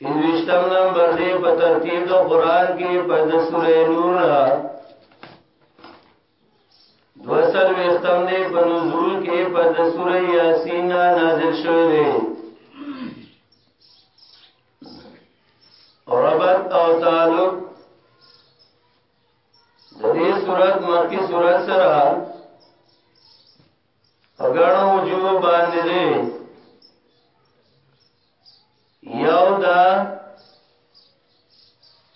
یوشتم نمبر دی په ترتیب د قران کې په د سورې نور دوسل وختم دی په نزول کې په د سورې یاسین نازل شوی دی ربط او تعلق د دې سورۃ مکی سورۃ سره غړو وجو باندې دې یو دا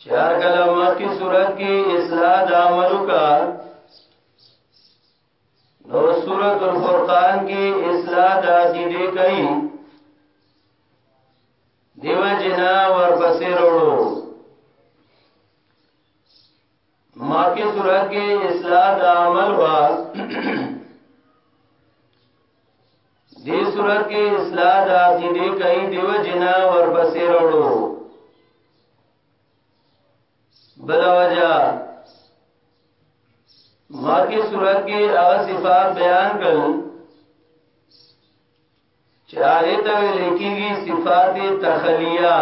چار کله مخکې صورت کې اصلاح د عملو کا نو سورۃ الفرقان کې اصلاح د عقیده کوي دیو جنا ورپسې وروړو ما کی صورت کې اصلاح د عمل وا دې صورت کې اصلاح د عقیده کوي دیو جنا ور بسې وروړو بل وجہ ما کی صورت کې هغه صفات بیان کړل چې هغه ته لیکيږي صفات تخلیه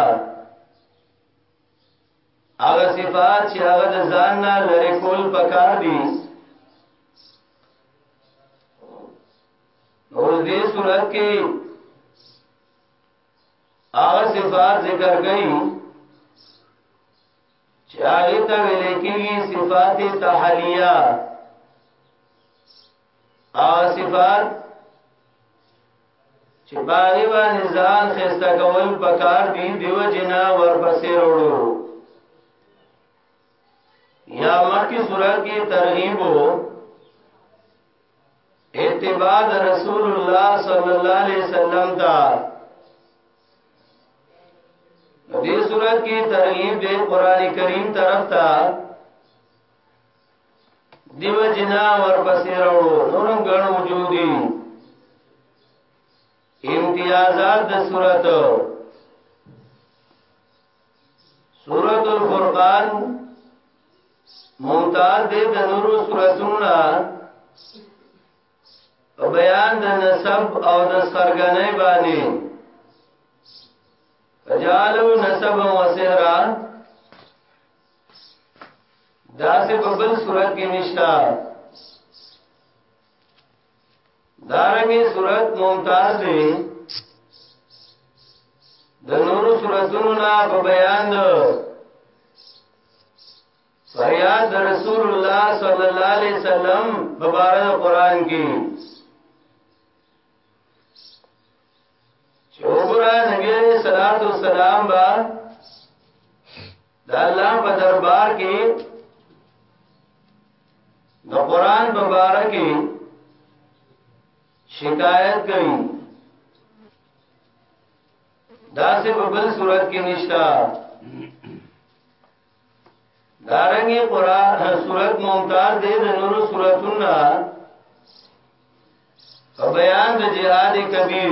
هغه صفات چې هغه د ځان نه لری کول پکار دي او دې صورت کې هغه صفات ذکر کړي چې هغه ته ویل کېږي صفات تحلیه او صفات چې باغی باندې ځان خسته کول پکار دی دیو جنا ورپسې وروړو یا مکی سورہ کی ترغیب ہو اتباع رسول الله صلی الله علیه وسلم تا دې سورہ کی ترغیب دې قران کریم طرف ته دیو جنا ورپسې راوړو نورم ګڼ وجودي امتیازات د صورت سورۃ الفرقان ممتاز دې د نورو سوراتونو او بیان د نسب او د سرګنې باندې جالو نسب او سهرا دا څه په بل صورت کې نشتا دارنګي صورت ممتاز دی د نورو صورتونو نه په بیان ده فریاد رسول الله صلی الله علیه وسلم مبارک قران کې چې وګوره نبی عليه الصلاه والسلام با د الله په دربار کې د قران په باره کې شکایت کوي دا سه په بل صورت کې نشتا دارنګي قران سورت ممتاز دې د نورو سوراتونو په بیان د جهاد کبیر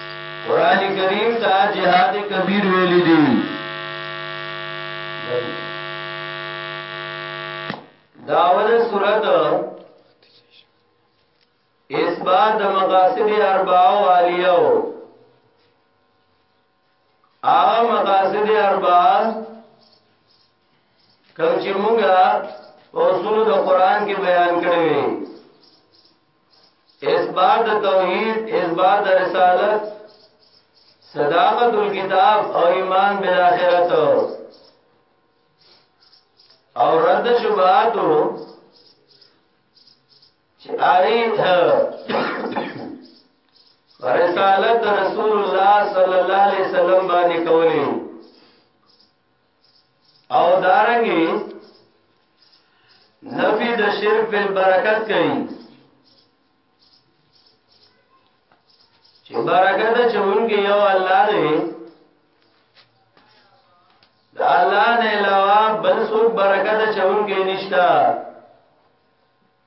قران کریم ته جهاد کبیر ویل دي داول صورت اس بعد مقاصد اربعو عالیو آغا مقاصد اربعه کم چی مونگا اصول دا قرآن کی بیان کروی اثبات توحید اثبات رسالت صداقت الكتاب او ایمان بالآخرت او رد شبهاتو چې آی رسالت رسول الله صلی الله علیه وسلم باندې کولی او دارنګي نفی د شرک په برکت کوي چې برکت چونګي یو الله دی د الله نه علاوه بل څوک برکت چونګي نشتا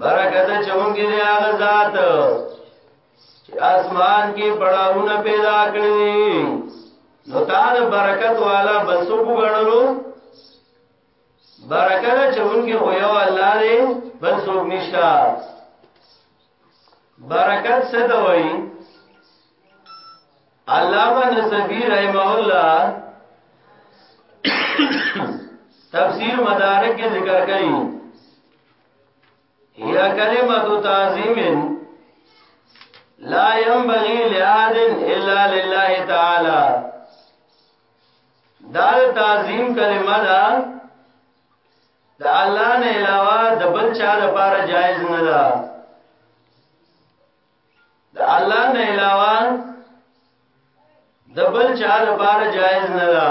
برکت چونګې دی هغه ذات چې اسمان کې پړاونه پیدا کړی نو تا د برکت والا بسو وګڼلو برکت چونګې هو یو الله دی بل څوک نشتا برکت څه دی وایي علامه نصفی رحمه الله تفسیر مدارک کې ذکر کړي یا کلمت تعظیم لا ينبغي لأحد الا لله تعالی دا تعظیم کلمه ده د الله نه علاوه د بل چا لپاره جایز نه ده د الله نه علاوه د بل چا لپاره جایز نه ده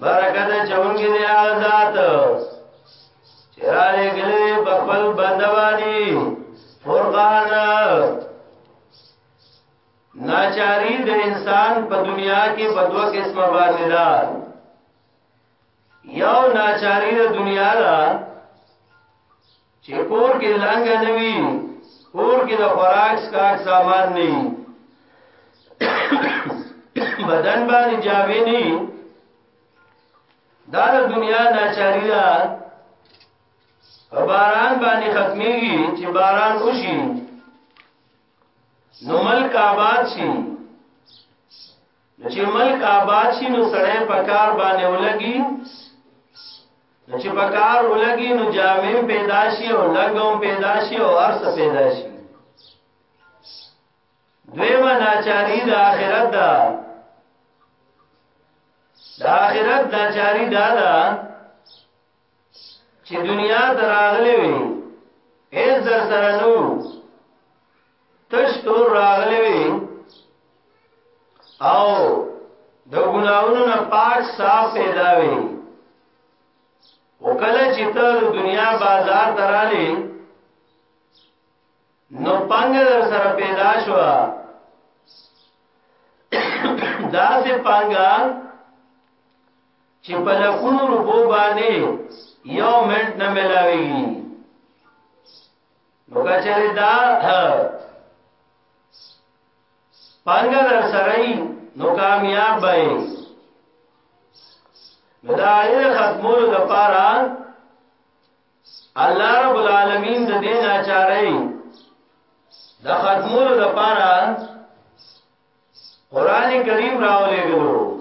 برکت چونګي دی آزاد چرالې ګلې بخبل بندوانی فرقان ناچاری د انسان په دنیا کې په دوه قسمه باندې ده یو ناچاری د دنیا ده چې کور کې لنګ نه وي کور کې د خوراک سکاک سامان نه وي بدن باندې جامې نه وي دا د دنیا ناچاری ده باران باندې ختميږي چې باران وشي نو ملک آباد شي نو چې ملک آباد شي نو سړی په کار باندې ولګي نو چې په کار ولګي نو جامع پیدا شي او لګوم پیدا شي او ارث پیدا شي دویمه ناچاری د آخرت ده د آخرت ناچاری دا ده چې دنیا ته راغلي وي هیڅ در سره نو تش تور راغلي وي او د ګناونو نه پاک صاف پیدا وي وکله چې ته د دنیا بازار ترالې نو پنګ در سره پیدا شو دا سه پنګا چې په لکونو روپو باندې یو منټ نه ملاويږي نو کچره دا پنګه در سره نو کامیاب به دا یې ختمولو د پاره الله رب العالمین د دې ناچارې د ختمولو د پاره قران کریم راولې غلو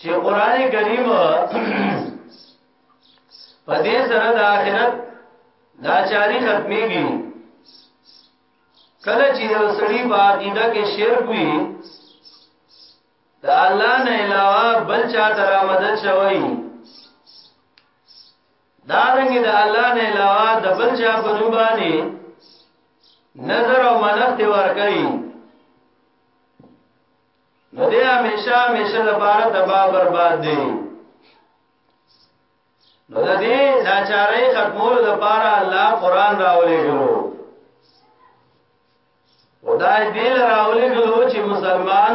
چې قران کریم په دې سره د آخرت دا چاري ختميږي کله چې یو سړی په عقیده کې شرک وي دا الله نه علاوه بل چا تر مدد شوی دارنګ د الله نه علاوه د بل چا په نوم باندې نظر او منښت ور کوي نو دې همیشه همیشه د بار تباہ برباد دی نو د دې ناچارۍ ختمول د پاره الله قران راولې ګلو خدای دې راولې ګلو چې مسلمان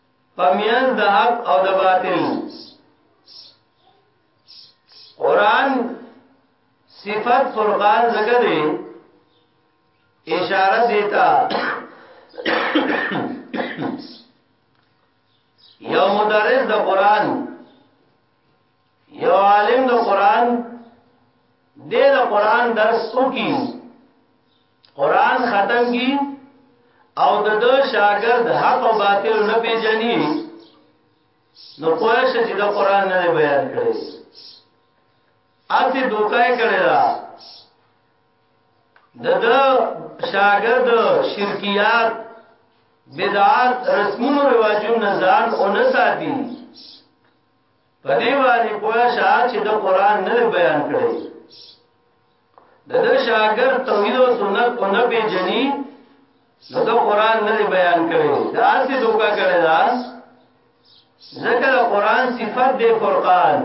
پمیان د حق او د باطل قران صفت فرقان زګه دی اشاره دیتا یو مدرس د قران یو عالم د قران د قران درس وکي قران ختم کی او د د شاګرد حق او باطل نه پیژني نو پوه شي چې د قران نه بیان کړي اته دوکای کړي دا د د شاګرد شرکیات بدعات رسمونو رواجونو نه ځان او نه ساتي په دې باندې پوه شي چې د قران نه بیان کړي د د شاګرد توحید او سنت او نه پیژني نو د قران نه بیان کړي دا څه دوکا کړي دا ځکه د قران صفت دی فرقان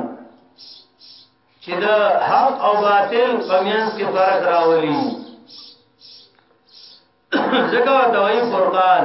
چې د حق او باطل په منځ کې فرق راولي ځکه ورته وایي فرقان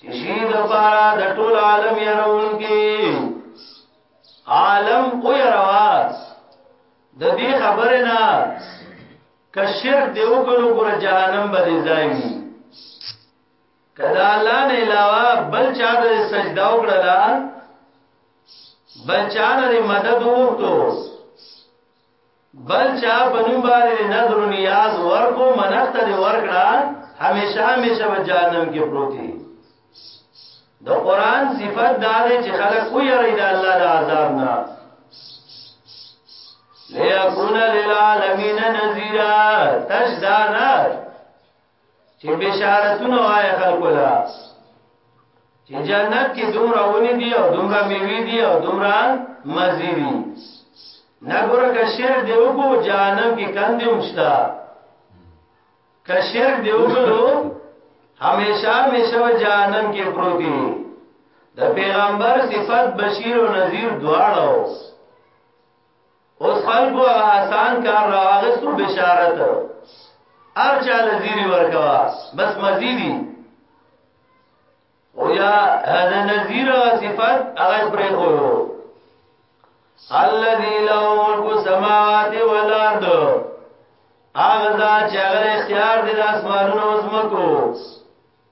چې شي د پاره د ټول عالم يرون کې عالم او يروا د دې خبره نه که شرک دی وکړو ګور جهنم به ځای وي کدا الله نه علاوه بل چا د سجدا وکړه بل چا نه مدد وکړو بل چا په نوم باندې نظر و نیاز ورکو منښت دی ورکړه همیشه همیشه په جهنم کې پروت دی د قران صفت دا دی چې خلک کوی ری د الله د عذاب نه ليكون للعالمین نذیرا تجدانا چې بشارتونه وای خلکو لا چې جنت کې دومره ونی دی او دومره میوي دی او دومره مزي دی نګور کشر دی وګو جانم کې کندې مشتا کشر دی وګو همیشه همیشه جانم کې پروت دی د پیغمبر صفت بشیر او نذیر دواړو اوس خلکو هغه آسان کار را واغستو بشارت ار چاله زیری ورکوا بس مزیدی او یا د نذیر صفات هغه پرې خو الذي له ملک السماوات والارض هغه ذات چې هغه اختیار دی د اسمانونو او زمکو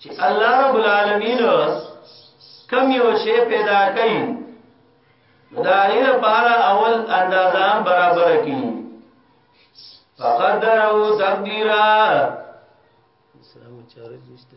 چې الله رب العالمین کم یو شی پیدا کوي دا غیر لپاره اول اندازه برابر کی فقدرو تقدیرا اسلام چارج نشته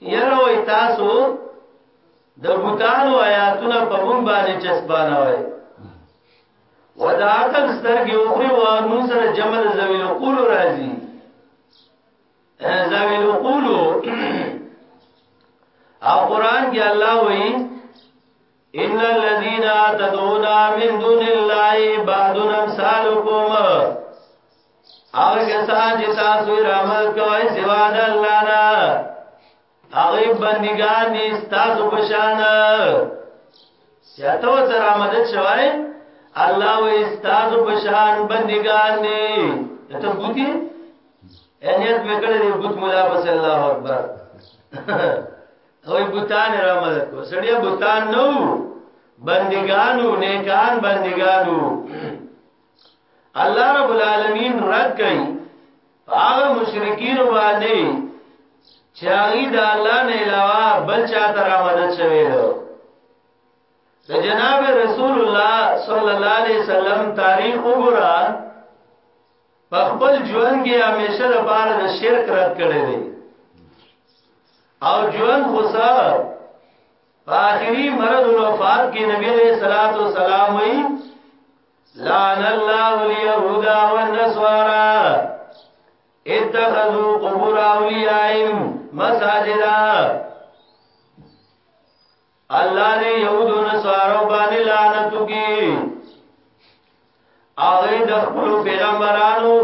یره وای تاسو د بوتانو آیاتونه په مونږ باندې چسپانه وای ودا عقل سترګې اوخري و مون سره جمل زویل قول راځي زویل قول او قران کې الله وایي ان الذين تدعون من دون الله عباد امثالكم هغه کسان چې تاسو یې رحمت کوئ سوا د الله نه هغه بندگان دي تاسو په شان یا ته ته رحمت شوای الله و تاسو په شان بندگان دي ته بوتي انیت وکړې بوت مولا بس الله اکبر او بوتان را مدد کو سړی بوتان نو بندگانو نیکان بندگانو الله رب العالمین رد کړي هغه مشرکین باندې چې هغه د الله نه علاوه بل چا تر مدد شوی دی د جناب رسول الله صلی الله علیه وسلم تاریخ وګوره په خپل ژوند کې همیشه لپاره د شرک رد کړی دی او جوان خوسا په آخري مرض او وفات کې نبی عليه الصلاه والسلام وی لعن الله اليهود والنصارى اتخذوا قبور اولیائهم مساجدا الله دې يهود او نصارو باندې لعنت وکي هغه د خپل پیغمبرانو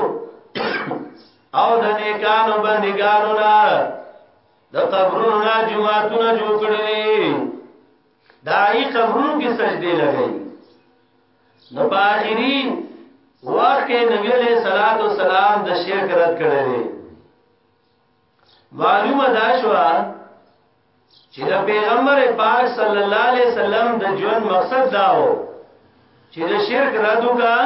او د نیکانو بندګانو نه د قبرونو نه جمعهتونه جوړ کړی دا یې قبرونو کې سجدي لګي نو په اخري وخت کې نبی عليه صلوات و سلام د شرک رد کړی معلومه دا شو چې د پیغمبر پاک صلی الله علیه وسلم د ژوند مقصد دا و چې د شرک رد وکا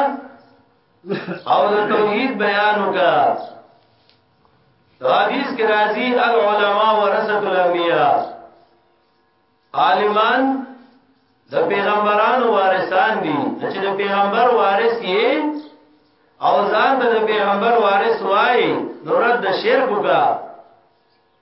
او د توحید بیان وکا حدیث کې راځي العلماء ورثه الانبیاء عالمان د پیغمبرانو وارثان دي چې د پیغمبر وارث یې او ځان د پیغمبر وارث وای نو رد شرک وکړه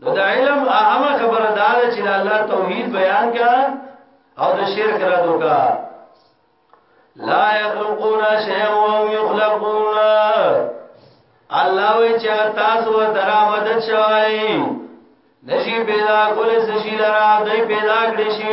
نو د علم اهمه خبره دا ده چې د الله توحید بیان کا او د شرک را دوکا لا یخلقون شیئا وهم یخلقون الله وی چې تاسو درا مدد شوی نشي پیدا کول سشي لرا دای پیدا کړی شي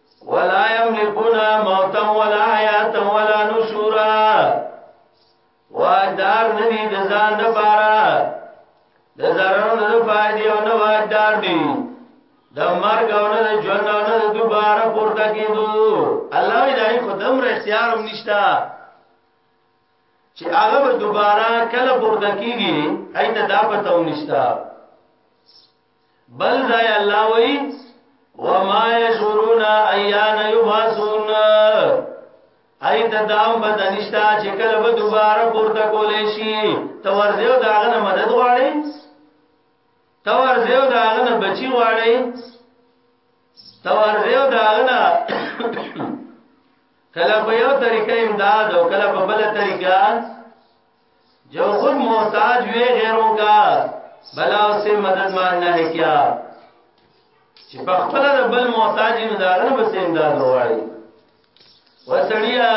ولا يملكون موتا ولا حياة ولا نشورا واجدار ندی د ځان د پارا د زرن د فائدې او نو واجدار دی د مرګ او نه د ژوند او نه د دوباره پورته کیدو الله دې دای خدام را اختیار هم نشتا چې هغه به دوباره کله پورته کیږي ایت دا پته هم نشتا بل ځای الله وایي وما يشعرون ايان يبعثون اي د دام بدنشتا چې کله به دوباره پورته کولې شي ته ورځو داغه نه مدد غواړي ته ورځو داغه نه بچي غواړي ته ورځو داغه نه کله په یو طریقې امداد او کله په بل طریقې جو خود محتاج ہوئے غیروں کا بلا اس سے مدد مانگنا ہے کیا چې په خپل د بل محتاج نه داغه بس امداد وغواړي وسړیا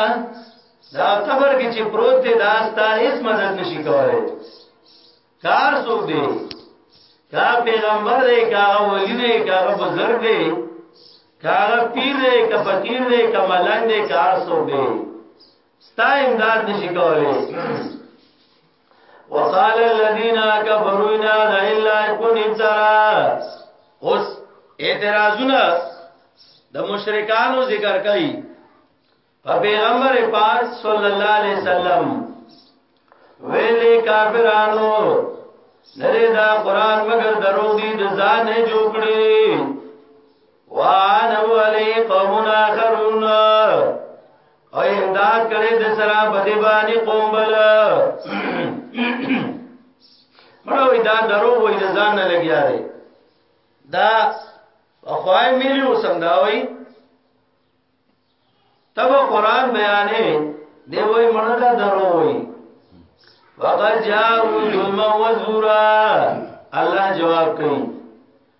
دا قبر کې چې پروت دی دا ستاره هیڅ مدد نشي کولای کار سو دی کا پیغمبر دی کا ولی دی کا بزرگ دی کا پیر دی کا فقیر دی کا ملنګ دی کار سو دی ستا امداد نشي کولای وقال الذين كفروا ان هذا الا كن افترا اوس اعتراضونه د مشرکانو ذکر کوي په پیغمبر پاک صلی الله علیه وسلم ویلې کافرانو نری دا قران مگر درو دي د ځان نه جوړې وان علی قومنا خرون او امداد کړي د سره بده باندې قوم بل مړوي دا درو وای د ځان نه لګیا دی دا اخوای ملي وسم دا وای تب قران بیانې دی وای مړ دا درو وای وقد جاءوا ظلما وزورا الله جواب کوي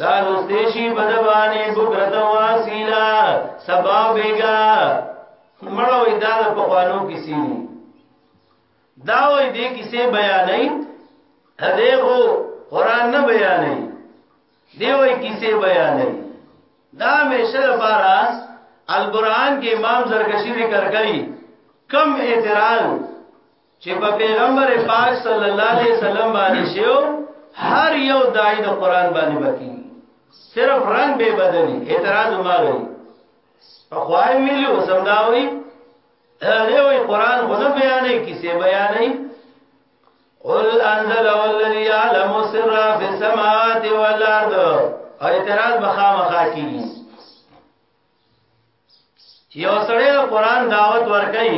دا لستیشی بدبانی بکرت واسیلا سبا بیگا مړوی دا د پخوانو کسی دی دا وی دی کسی بیانی دی خو قرآن نه بیانی دی وی کسی بیانی دا میشه لپاره القرآن کې امام زرکشی ذکر کړي کم اعتراض چې په پیغمبر پاک صلی الله علیه وسلم باندې شیو هر یو دای د قران باندې بکی صرف رنگ به بدلی اعتراض ما غوي په خوای ویلی وسمداوي هغه وی قران خو نه بیانې کیسه بیانې قل انزل والذي يعلم سر في السماوات والارض اعتراض بخامخا کیږي چې یو سړی د قران دعوت ورکړي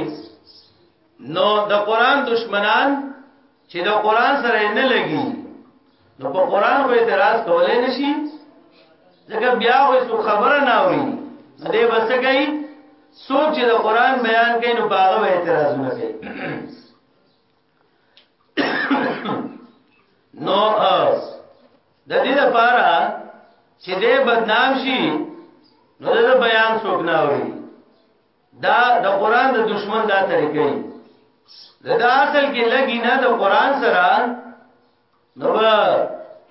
نو د قران دشمنان چې د قران سره نه لګي نو په قران خو اعتراض کولای نشي ځکه بیا خو څه خبره نه اوري دې بس کوي څوک چې د قران بیان کوي نو باغه اعتراضونه کوي نو د دې لپاره چې دې بدنام شي نو د بیان څوک نه اوري دا د قران د دشمن دا طریقې دا اصل کې لګي نه د قران سره نو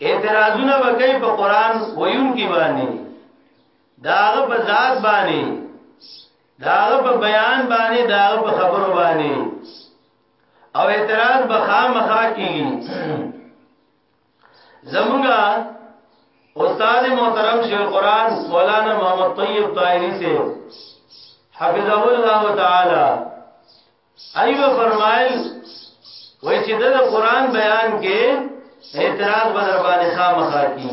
اعتراضونه وکړي په قران ویون کې باندې داغه بزاد باندې داغه په بیان باندې داغه په خبرو باندې او اعتراض به خامخا کیږي زمونږه استاد محترم شیخ القران مولانا محمد طیب طاهری سے حفظه الله تعالی ایوب فرمایل وای چې د قران بیان کې اعتراض به در باندې خامخا کی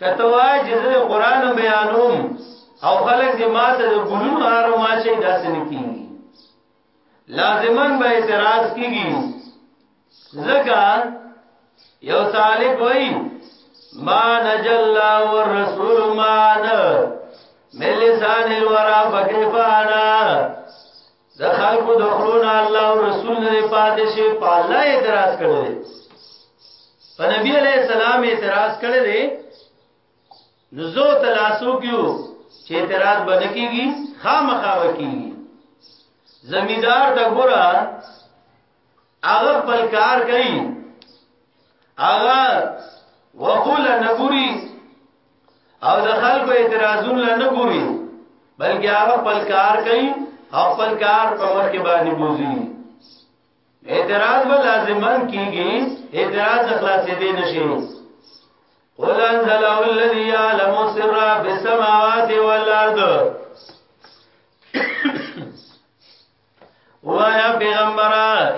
کته وای چې د قران بیانوم او خلک دې ماته د ګلونو هارو ما شي داسې نه کیږي لازمن به اعتراض کیږي زکا یو سالک وئی ما نجلا والرسول ما نه ملسان الورا فکیفانا د خلقو دخلون الله او رسول نه پاتې شي په الله اعتراض کړي په نبی علیہ السلام اعتراض کړي نزو تلاسو کیو چې اعتراض باندې کیږي خامخا وکیږي زمیدار د ګورا هغه خپل کار کوي هغه وقول نه ګوري او د خلکو اعتراضونه نه ګوري بلکې هغه خپل کار کوي او خپل کار په مخ کې باندې بوزي اعتراض به لازمان کیږي اعتراض خلاصې دي نشي قل انزل الذي يعلم سر في السماوات والارض وایا پیغمبر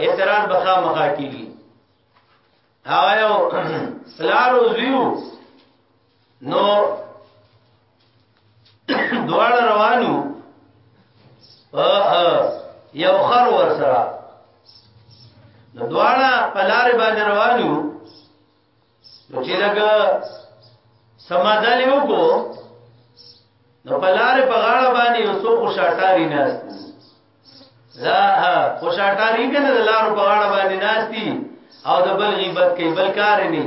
اعتراض بخا مخا کیږي هغه یو سلارو زیو نو دواړه روانو یو خر ور سره نو دواړه په لارې باندې روانو نو چې لګا سمادل یو کو نو پلار په غاړه باندې یو څو خوشاټاری ناس دا خوشاټاری کنه د لار په غاړه باندې ناس دي او د بل غیبت کوي بل کار نه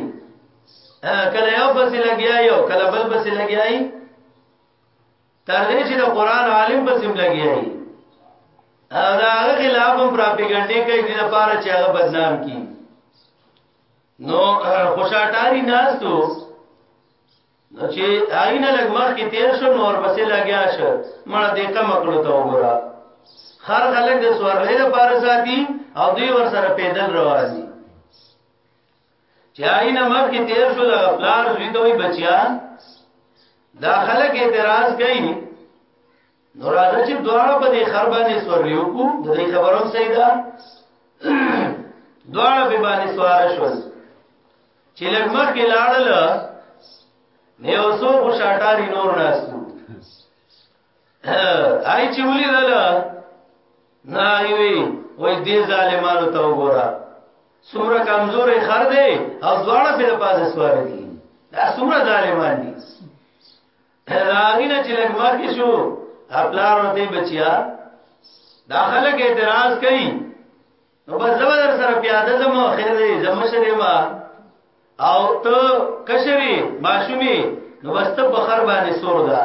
کله یو پسې لګیا یو کله بل پسې لګیای تر دې چې د قران عالم پسې لګیای او دا هغه خلاف هم پراپګاندا کوي د لپاره چې هغه بدنام کړي نو خوشاټاری ناستو نو چې آینه لګ مخ کې تیر شو نو ورپسې لګیا شو مړه دې کم کړو ته وګوره خر خلک د سوارلې د پاره ساتي او دوی ور سره پیدل روان دي چې آینه مخ کې تیر شو د پلار زوی دوی بچیا دا خلک اعتراض کوي نو راځه چې دواړه په دې خر باندې سوري وکړو د دې خبرو سیدا دواړه په باندې سوار شول چې لګمر کې لاړل نه اوسو خو شاټاری نور ناستو آی چې ولې دلا نه وی وای دې ظالمانو ته وګوره سمره کمزورې خر دې او دواړه په پاسه سوار دي دا سمره ظالمان دي داغینه چې لږ مخکې شو خپلار ورته بچیا دا خلک اعتراض کوي نو بس زبر سره پیاده زمو خیر دی زمو شری ما او ته کشری ماشومی نو بس ته په خر باندې سور دا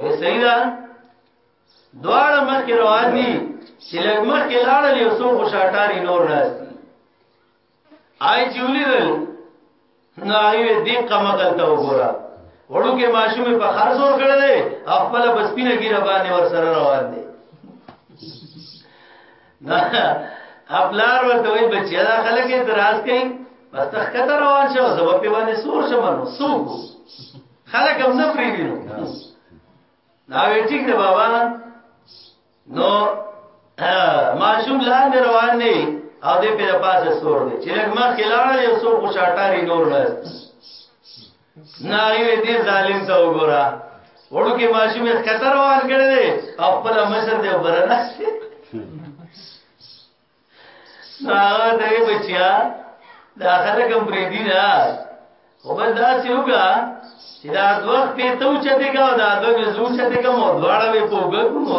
وی صحیح ده دواړه مخکې روان دي چې لږ مخکې لاړل یو څو خوشاټاری نور راځي آی چې ولیدل نو هغه دې کما غلطه وګوره وړو کې ماشومې په خر زور کړل خپل بسپینه ګیره باندې ور سره روان دي دا خپلار ورته وای بچیا دا خلک یې دراز کوي بس تخته روان شو زما په باندې سور شمنو سوق خلک هم نه پریږدي نو دا وی ټیک دی بابا نو ماشوم لاندې روان دی او دې په پاسه سور دی چې لږ مخ لاړ یو سو کو شاټاری نور نه ناوی دې ظالم ته وګوره وړو کې ماشوم یې خطر روان کړی او خپل مشر دې وبرنه ساغه دې بچیا دا خلک هم پرې دي نه خو بس دا سی وګا چې دا دوه په تو چته کا دا دوه به زو چته کا مو دواړه به پوګه کو مو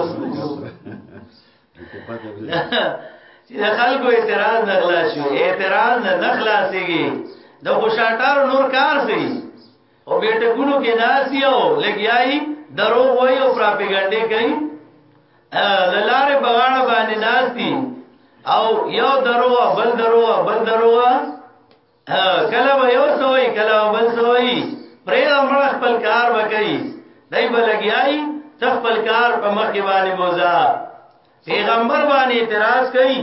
چې دا خلکو اعتراض نه خلاص شو اعتراض نه خلاصيږي د خوشاټار نور کار سي او بیٹکونو کې ناسی او لګیایي دروغ وایي او پروپاګاندا کوي لاره بغاړه باندې ناشتي او یو دروغ بل دروغ بل دروغ کله به یو سوي کله بل سوي پرې امر خپل کار وکړي دای بلګیای خپل کار په مخ کې باندې بوزا پیغمبر باندې اعتراض کوي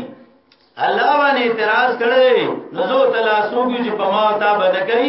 الله باندې اعتراض کړي نو زه تلاسو کې چې په ما تا بنکې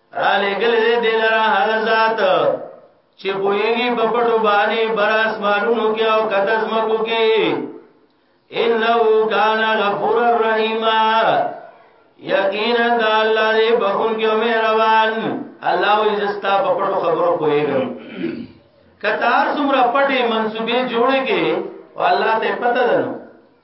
را لګل دې دلرا هغه ذات چې پويږي په پټو باندې بر اسمانونو کې او قدس مکو کې انه کان غفور الرحیم یقینا د الله دې بخون کې مهربان الله وې زستا په پټو خبرو پويږم کتار څومره پټي منسوبې جوړې کې والله ته پته ده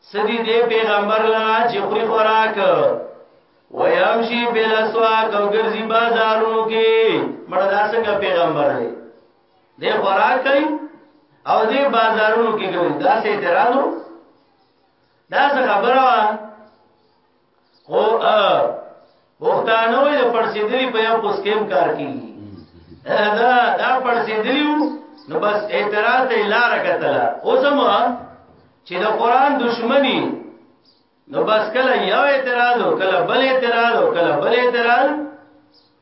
سدی دی پیغمبر لرا چې خوري خوراک ويمشي بالاسواق او ګرځي بازارونو کې مړه دا څنګه پیغمبر دی دی خوراک کوي او دی بازارونو کې ګرځي دا څه اعتراض دا څه خبره خو ا پښتانه یې پړسېدلی په یو پسکیم کار کوي دا دا پړسېدلی نو بس اعتراض ته لار کتله اوسم چې د قران دشمنی نو بس کله یو اعتراض او کله بل اعتراض او کله بل اعتراض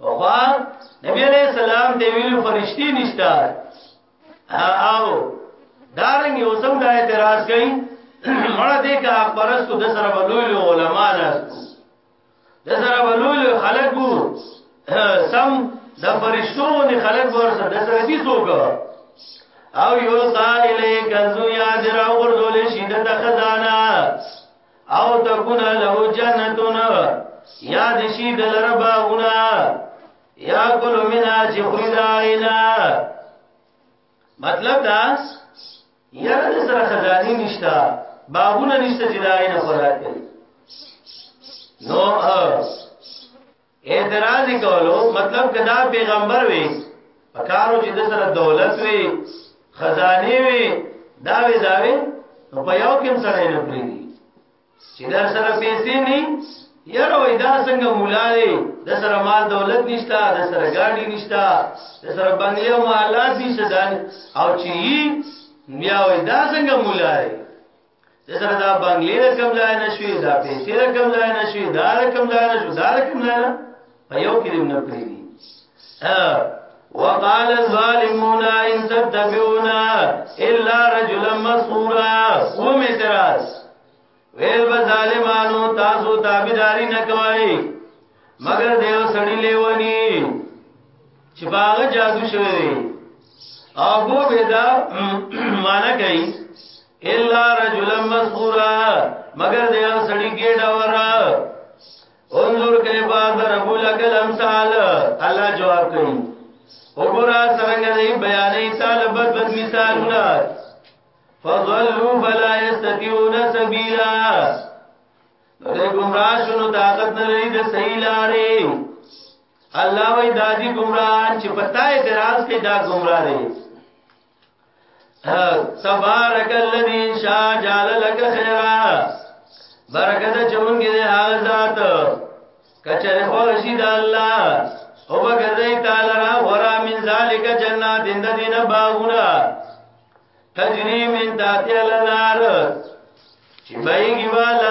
وقا نبی علیہ السلام دی ویلو فرشتي نشتا او دارنګ یو سم دا اعتراض کوي مړه دې کا پرستو د سره بلول علماء ناس د سره بلول خلق وو سم د فرشتو نه خلق ورسره د سره دي څوک او یو قائل کنزو یاد راو ورزول شیدت خزانه او تکونا له جنتون یا د شی د لره باغونه یا کل منا چې خوري دا اینا مطلب دا یاره د سره خزانی نشتا باغونه نشته چې دا اینا خوراک کوي نو اعتراض کولو مطلب کدا پیغمبر وي پکارو چې د سره دولت وي خزاني وي دا وی دا وی نو په یو کې سره نه پری چې در سره پیسې نه یاره وای دا څنګه مولا دی د سره مال دولت نشتا د سره ګاډي نشتا د سره بنگلې او مالات نشته او چې بیا وای دا څنګه مولا دی دغه دا بنگلې نه کم ځای نه شوي دا پیسې نه کم ځای نه شوي دا نه کم ځای نه شو دا نه کم ځای نه په یو کې نه پری دي وقال الظالمون ان تتبعون الا رجلا مسحورا و متراس ویل به ظالمانو تاسو تابعداري نه کوي مگر دیو سړی لیونی چې باغ جادو شوی دی او بو بدا معنا کوي الا رجل مسحورا مگر دی هغه سړی ګډا ورا انظر کیف ضرب لك الامثال الله جواب کوي وګورا څنګه دی بیانې طالب بد مثالونه فضلوا فلا يستطيعون سبيلا دې ګمراه شنو طاقت نه لري د صحیح لارې الله وی دادی گمراهان چې پتا اعتراض کې دا گمراه دی تبارک الذی شا جعل لك خیرا برکت چمونګه دې هغه ذات کچره خو رشید الله او بغرزی تعالی را ورا من ذالک جنات اند دین باغونا تجری من تاتی الانار چی بایگی والا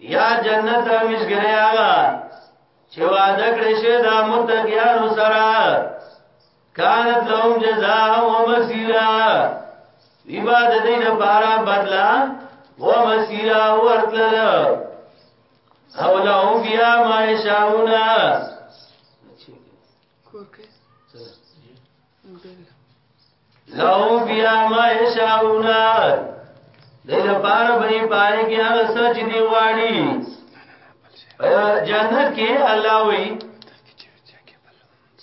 یا جنت او مشګره هغه چې وعده کړی شه دا متقیانو سره کانت لهم جزاء و مسیرا عبادت دې لپاره بدلا و مسیرا ورتل او لهم بیا ما یشاؤون لو بیا ما یشاونا دې لپاره به پای کې هغه سچ دی واړي جنت کې الله وی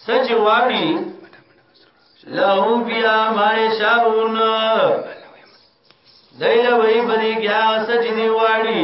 سچ واړي لو بیا ما یشاونا دې لوي بری کې هغه سچ دی واړي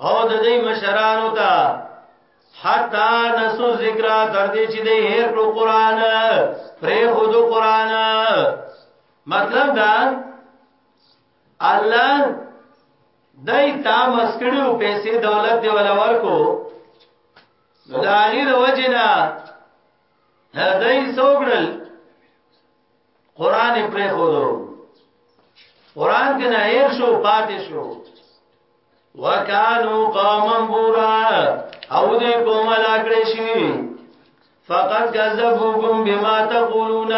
او د دې مشرانو ته حتا نسو ذکر تر دې چې دې هر کړو قران پرې خود قران مطلب دا الله دای تا مسکړو پیسې دولت دی ولا ورکو داغی د وجنا دای سوګړل قران پر خودو قران کې نه هیر شو پاتې شو وکانو قوما بورا او دې کوم لاکړې شي فقط کذبوکم بما تقولون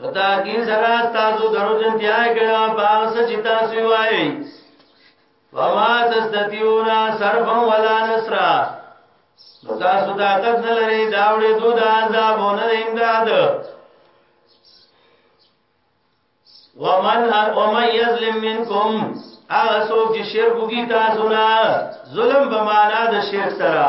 دتا کی سره تاسو درو جن تیای کړه باغ سچتا سی وای وما تستطيعون صرفا ولا نصرا نو تاسو طاقت نه لري دا وړي دوه د عذاب او نه امداد ومن ومن يظلم منكم هغه څوک چې شرک کوي تاسو نه ظلم به معنا د شرک سره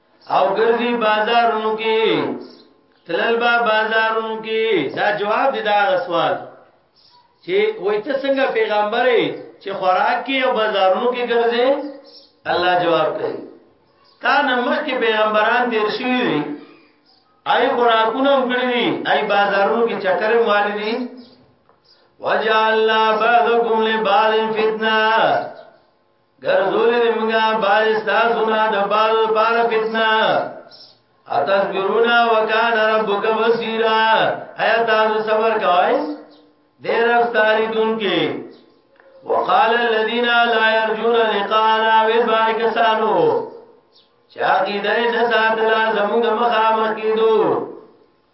او ګرځي بازارونو کې تلل با بازارونو کې دا جواب دی دا سوال چې وای ته څنګه پیغمبرې چې خوراک کې او بازارونو کې ګرځې الله جواب کوي تا نه مخکې پیغمبران تیر شوي دي آی خوراکونه هم کړی دي آی بازارونو کې چکر مال دي وجعلنا بعضكم لبعض فتنه ګرځولې موږ بار تاسو نه د بار بار فتنه اتصبرونا وکان ربک بصیرا هيا تاسو صبر کوئ دیر استاری دن کې وقال الذين لا يرجون لقاءنا وبارك سانو چاقی دای نه ساتلا زموږ مخامخ کیدو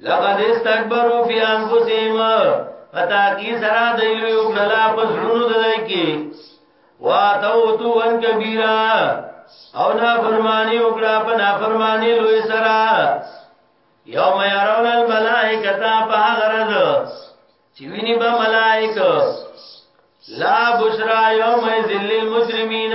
لقد استكبروا في انفسهم پتا کی سرا دیلو یو کلا پس رونو دای کی وا تو تو ان کبیرا او نا فرمانی وکړه په نا فرمانی لوی سرا یوم یرون الملائکه تا په غرض چې ویني به ملائکه لا بشرا یوم ذل المجرمین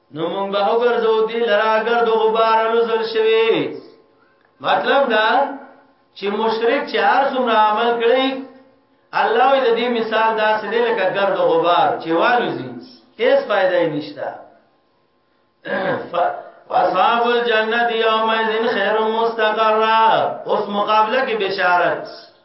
نو مونږ به وګرځو دې لرا ګرد غبار نزل شوی مطلب دا چې مشرک چې هر څومره عمل کړي الله یې د دې مثال داسې دی لکه ګرد غبار چې والوزي هیڅ فائدہ یې نشته فاصحاب الجنه یومئذ خیر مستقرا اوس مقابله کې بشارت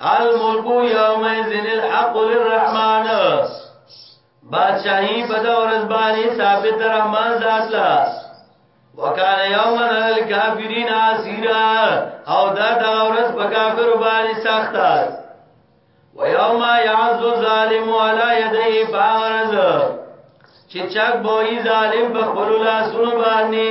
الملک یوم ذل الحق للرحمن بادشاہی په دا ورځ باندې ثابت رحمان ذات لا وکانه یوم الکافرین اسیرا او دا دا ورځ په کافر باندې سخت و یوم یعز الظالم علی یدیه باورز چې چاک بوئی ظالم په خپل لاسونو باندې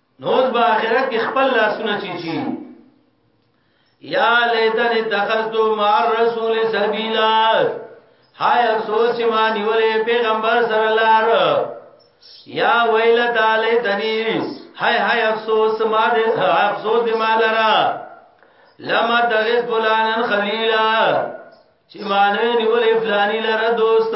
نور به آخرت کې خپل لاسونه چی چی یا لیتن اتخذتو مع الرسول سبیلا های افسوس چې ما نیولې پیغمبر سره لار یا ویلتا لیتنی های های افسوس ما دې افسوس دې ما لرا لما تغیز فلانن خلیلا چې ما نه نیولې فلانی لره دوست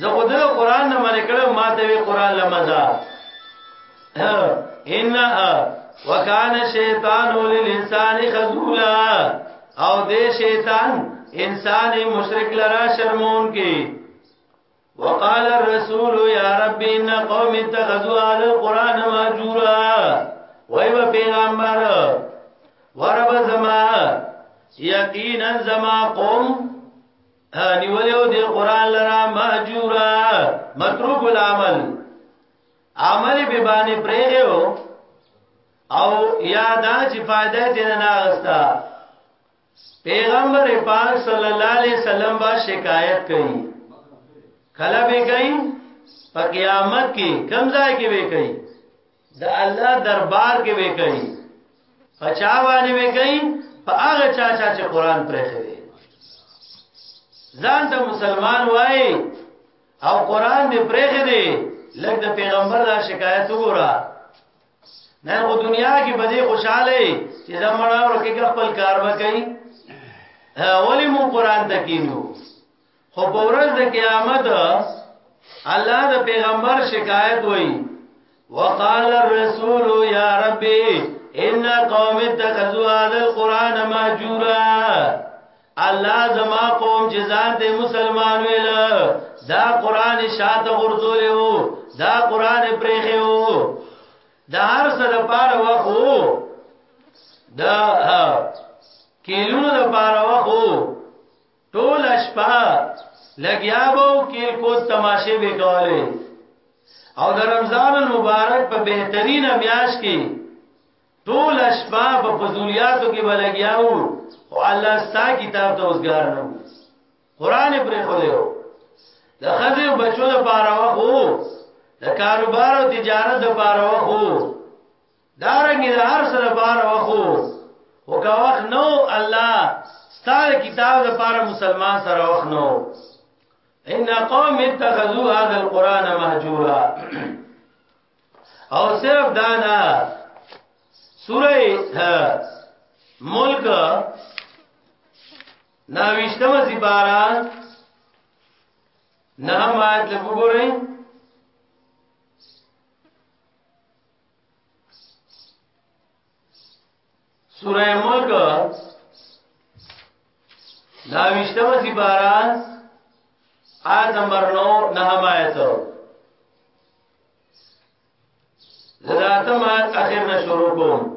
زه خو د قران نه منې کړم ما ته وی قران لمزا ان وکان شیطان للانسان خذولا او دې شیطان انسان مشرک لرا شرمون کې وقال الرسول يا رب ان قوم اتخذوا على القران ماجورا وای و پیغمبر ورب زما یقینا زما قوم نیولیو دی قرآن لرا محجورا متروک العمل عمل به باندې پرېږو او یادا چې فائدې دې نه ناغستا پیغمبر پاک صلی الله علیه وسلم با شکایت کړي کله به کوي په قیامت کې کمزای کې به کوي د الله دربار کې به کوي پچا باندې به کوي په هغه چا چا چې قران پرې کوي ځان ته مسلمان وای او قران دې پرې کوي لږ د پیغمبر دا شکایت وګوره نه په دنیا کې به دې خوشاله چې زموږ ورکه خپل کار وکړي ولی مو قران ته کینو خو په ورځ د قیامت الله د پیغمبر شکایت وای وقال الرسول یا ربي ان قوم اتخذوا هذا القران مهجورا الله زما قوم جزان ته مسلمان ویل دا قران شاته غرزولیو دا قران پرېخیو دا هر څه د پاره وخو دا کیلونو د پاره وخو ټول شپه لګیا وو کې کو تماشه وکاله او د رمضان المبارک په بهترینه میاش کې ټول شپه په فضولیاتو کې ولګیا وو او الله ستا کتاب ته اوسګار نه قران پر خلیو د خزه بچو لپاره وخو د کاروبار او تجارت لپاره وخو دارنګه د هر سره بار وخو وکا وخت نو الله ستاره کتاب د پاره مسلمان سره وخت نو ان قوم اتخذوا هذا القران مهجورا او صرف دانا سوره ملک ناویشتم زبارا نهم آیت لکو گو رہی سوره ملک دا وشتمه سی باران آیت نمبر 9 نهم آیت زداتم آیت اخیر نشروع کوم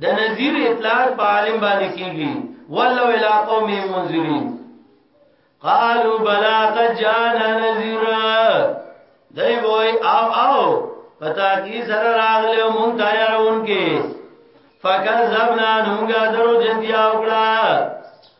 د نذیر اطلاق په عالم باندې کیږي ولو الى قوم منذرین قالوا بلا قد جانا نذیر دای وای او او پتا کی سره راغله مونږ تیارون کې فکذبنا نوګه درو جن دی اوګړه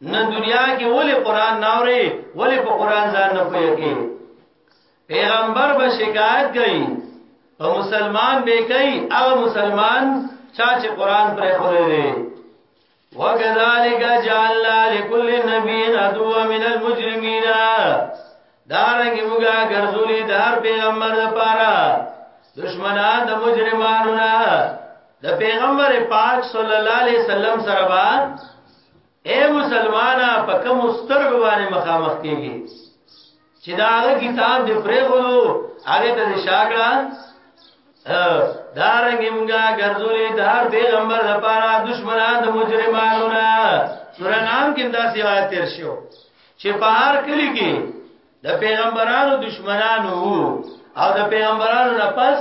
نه دنیا کې ولې قران ناوري ولې په قران ځان نه پوهیږي پیغمبر به شکایت کوي او مسلمان به کوي او مسلمان چا چې قران پر خوري دي وکذالک جعلنا لكل نبي عدوا من المجرمين دارنګ موږه ګرځولې د هر پیغمبر لپاره دشمنان د مجرمانو نه د پیغمبر پاک صلی الله علیه وسلم سره اے مسلمانا په کوم سترګ باندې مخامخ کیږي چې دا هغه کتاب دې پرې غلو هغه ته شاګړه دارنګ موږ ګرځولې دار پیغمبر لپاره دشمنان د مجرمانو نه سورہ نام کې دا سی آیت تیر شو چې په هر کلی کې د پیغمبرانو دشمنانو او د پیغمبرانو نه پس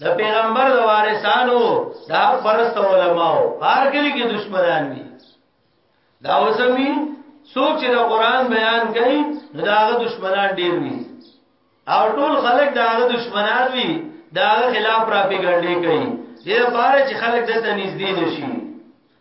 د پیغمبر د وارثانو د حق پرست علماو هر کلی کې دشمنان وي دا وسمي څوک چې د قران بیان کوي نو دا هغه دشمنان ډیر وي او ټول خلک دا هغه دشمنان وي دا هغه خلاف پراپګاندا کوي دې لپاره چې خلک دته نږدې نشي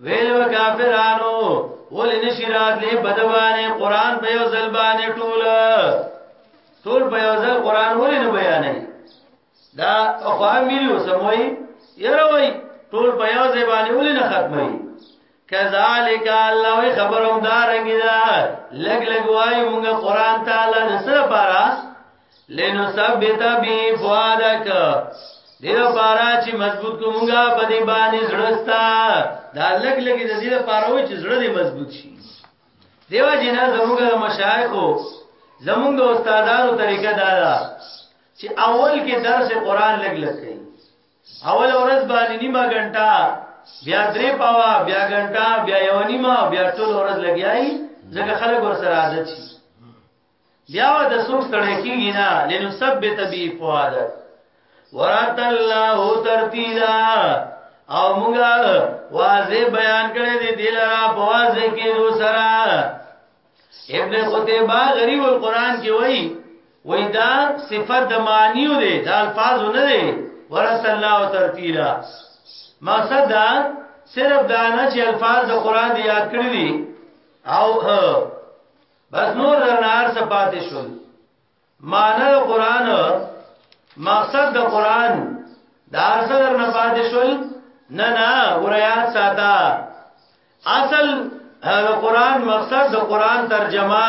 ویل و کافرانو ولی نشی راتلی بدبانی قرآن په یو ځل باندې ټول ټول په یو ځل قرآن ولی نه بیانې دا خو امیلو سموي یره وای ټول په یو ځای باندې ولی نه ختمي کذالک الله وی خبروم دارنګی دا لګ لګ وای مونږ قرآن تعالی د سره پارا لنثبت به فؤادک دیر پارا چې مضبوط کومګه په دې باندې زړستا دا لګ لګ د دې لپاره و چې زړه دې مضبوط شي دیو جنا زموږ مشایخو زموږ استادانو طریقه دا ده چې اول کې درس قران لګ لګ کوي اول ورځ باندې نیمه غنټه بیا درې پاوا بیا غنټه بیا یو نیمه بیا ټول ورځ لګیایي ځکه خلک ور سره عادت شي بیا و د سوک ستړی کیږي نه لنثبت به فؤاد ورات الله ترتیلا او موږ واضح بیان کړی دی دلرا په واضح کې دو سرا ابن قتیبه غریب القرآن کې وایي وای دا صفت د معنیو دی دا الفاظ نه دی ورات الله ترتیلا مقصد دا صرف دا نه چې الفاظ د قرآن دی یاد کړی دي او بس نور درنار څه پاتې شول معنی د قران مقصد د قران دا څه درنه پاتې شول نه نه وريات ساته اصل د قران مقصد د قران ترجمه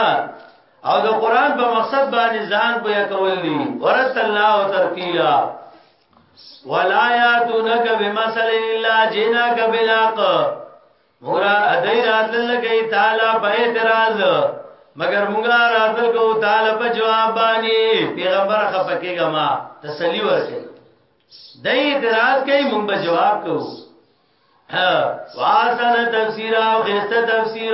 او د قران په مقصد باندې ځان پوهه کول دي ورتلنا او ترتیلا ولا یاتونک بمثل الا جناک بلاق ګورا ادای راتل لګی تعالی په اعتراض مگر موږ راتل کو تعالی په جواب باندې پیغمبر خپکیګه ما تسلی ورکړي دای اعتراض کوي موږ به جواب کوو ها واسنه تفسیر او خسته تفسیر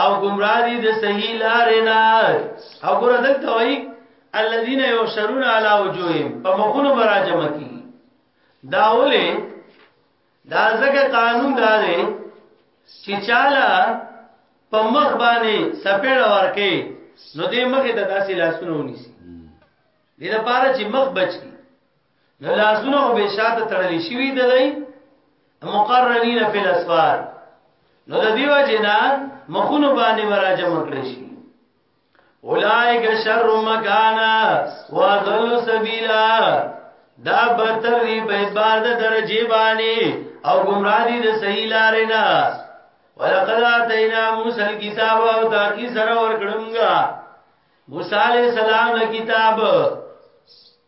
او گمراه دي د صحیح لارې نه او ګور دلته وایي الذين يشرون على وجوههم په مخونو براجم کی دا ولې دا ځکه قانون دا دی چې چاله په مخ باندې سپېړ ورکه نو دې مخه ته داسې لاسونه ونیسي دې لپاره چې مخ بچ کی نو لاسونه او به شاته تړلې شوی د دی مقرنین فی الاسفار نو د دیو جنا مخونو باندې مراجم کړی شي اولائک شر مکانا واضل سبیلا دا برتر دی په اعتبار د درجه باندې او گمراه دي د صحیح لارې نه ولقد اتینا موسی الكتاب او تاکي سره ورکړمګه موسی عليه السلام له کتاب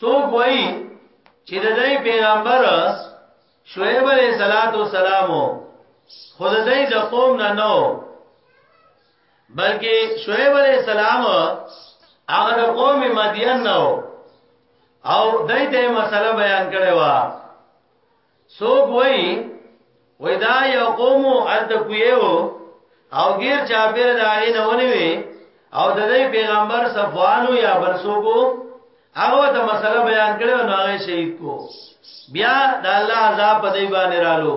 څوک وایي چې د دوی پیغمبر شعیب علیه صلوات و سلام خو د دوی د قوم نه نو بلکې شعیب علیه السلام هغه د قوم مدین نو او دای ته مسله بیان کړي وا څوک وای وای دا یو قوم ارد کویو او غیر چاپیر دا غي نه ونی او د دې پیغمبر صفوانو یا برسوکو هغه ته مسله بیان کړو نو هغه شهید کو بیا د الله عذاب په دې باندې رالو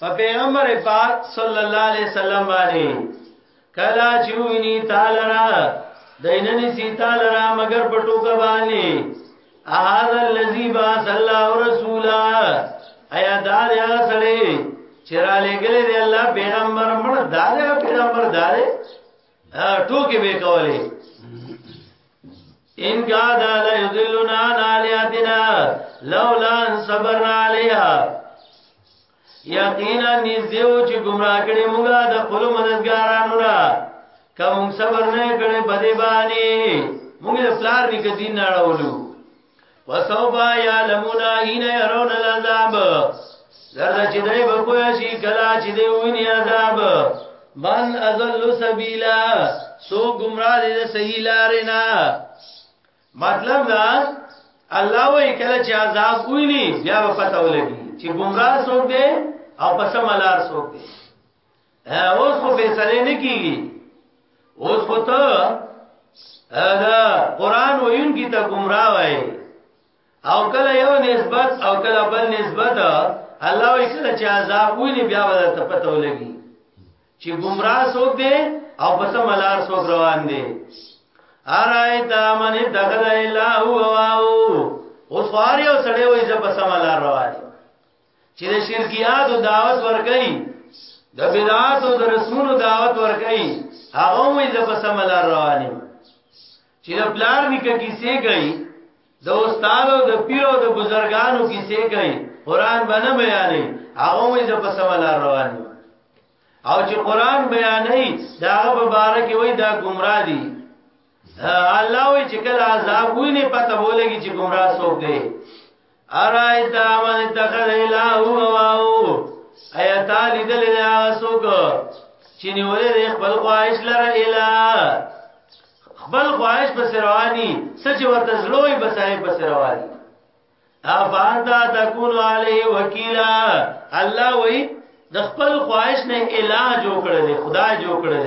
په پیغمبر پاک صلی الله علیه وسلم باندې کلا چوینی تعالی را دیننی سی تعالی را مگر په ټوګه باندې احد الذی با صلی الله رسولا ایا دا یا سړی چرا لګلې دی الله پیغمبر مړ دا پیغمبر دا ټوګه به کولې ان قاد لا يضلنا عن الياتنا لولا ان صبرنا عليها یقینا نزیو چې گمراه کړي موږ د خپل مددګارانو را کوم صبر نه کړي په دې باندې موږ د پلار دې کدي نه راولو وسوف يعلمون حين يرون العذاب زرد چې دوی به کوی شي کلا چې دوی ویني عذاب من ازل سبیلا سو گمراه دې صحیح لارې نه مطلب دا الله وی کله چې عذاب ویني بیا به پته ولګي چې گمراه څوک دی او پسملار څوک دی اوس خو فیصله نه کیږي اوس خو ته دا قران وین کی ته گمراه وای او کله یو نسبت او کله بل نسبت الله وی کله چې عذاب ویني بیا ولا ته پته ولګي چې گمراه څوک دی او پس ملار څوک روان دی ارای تا من دغل الہ او واو اوس واری او سړی وای چې پس ملار روان دی چې د شرکیاتو دعوت ورکړي د بدعات او د رسمونو دعوت ورکړي هغه وې د بسمل رواني چې د بلار نکه کیسې کوي د استاد او د پیر او د بزرګانو کیسې کوي قران باندې بیانې هغه وې د بسمل رواني او چې قران بیانې دا په بار کې وې دا گمراه دي الله وی چې کله عذاب ویني پته بولږي چې گمراه څوک دی ارایت من اتخذ الہ هواو ایا تعالی دل نه هغه څوک چې نیولې د خپل خواهش لره الہ خپل خواهش په سروانی سچ ورته زلوې بسای په سروانی افانتا تکون علی وکیلا الله وی د خپل خواهش نه الہ جوړ کړل خدا جوړ کړل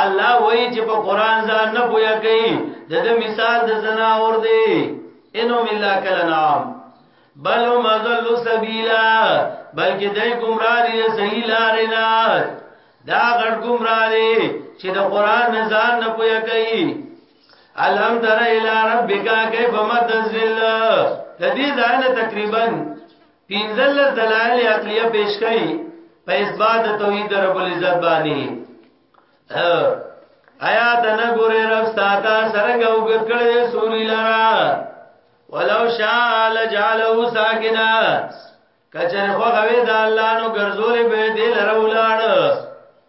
الله وایي چې په قران ځان نه پویا کوي د دې مثال د زنا اور دی انو ملا کلنام بل هم ازل سبیلا بلکې دای گمراه دی صحیح لارې نه دا غړ گمراه دی چې د قران ځان نه پویا کوي الحم تر الى ربک کیف متزل د دې ځای تقریبا پینځل دلایل عقلیه پیش کړي په اثبات توحید رب العزت باندې آیا دنه ګوره رب ساته سره ګوګت کړي سوري لرا ولو شاء لجعله ساکنا کچر خو غوي د الله نو ګرځولې به دې لره ولاړ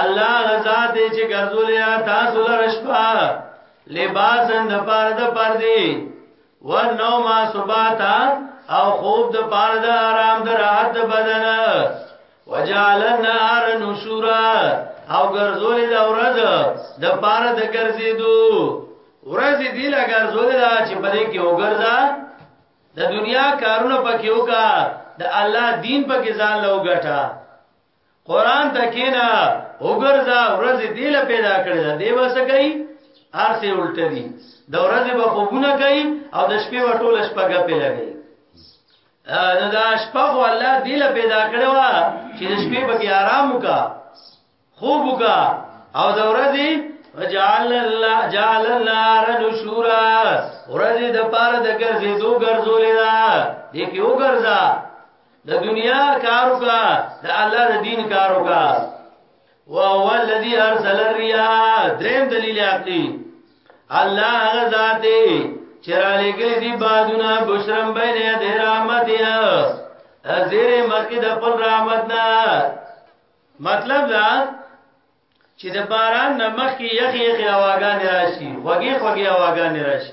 الله غزا دې چې ګرځولې تاسو لره شپه لباسن د پار د پر دی و نو ما صباتا او خوب د پار د آرام د راحت د بدن وجعلنا ار نشورا او ګرځولې د ورځ د پار د ګرځېدو ورځ دې لا ګرځولې دا چې پدې کې وګرځا د دنیا کارونه پکې وکا د الله دین پکې ځان لو غټا قران ته کینا وګرځا ورځ دې له پیدا کړی دا دی وسه کوي هر څه الټه دي د ورځ به خوبونه کوي او د شپې وټول شپه غپې لګي نو دا شپه خو الله دې له پیدا کړی و چې د شپې به آرام وکا خوب وکا او د ورځ جعل الله جعل النار نشورا ورځ د پاره د ګرځې دو ګرځولې دا دې کې وګرځا د دنیا کار وکا د الله د دین کار وکا او هو الذی ارسل الرياح دریم دلیل عقلی الله هغه ذات دی چې را لګلې دي بادونه بشرم بین د رحمت یا زیر مکه د خپل رحمت نه مطلب دا چې د باران نمخ کې یخ یخ هواګان راشي خوږی خوږی هواګان راشي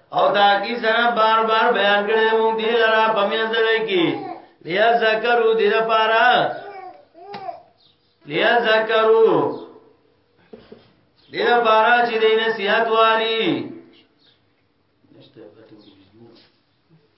او دا کی سره بار بار بیان کړي مونږ دی لرا پمیز دی کی لیا ذکرو دی لپاره لیا ذکرو دی لپاره چې دینه سیات والی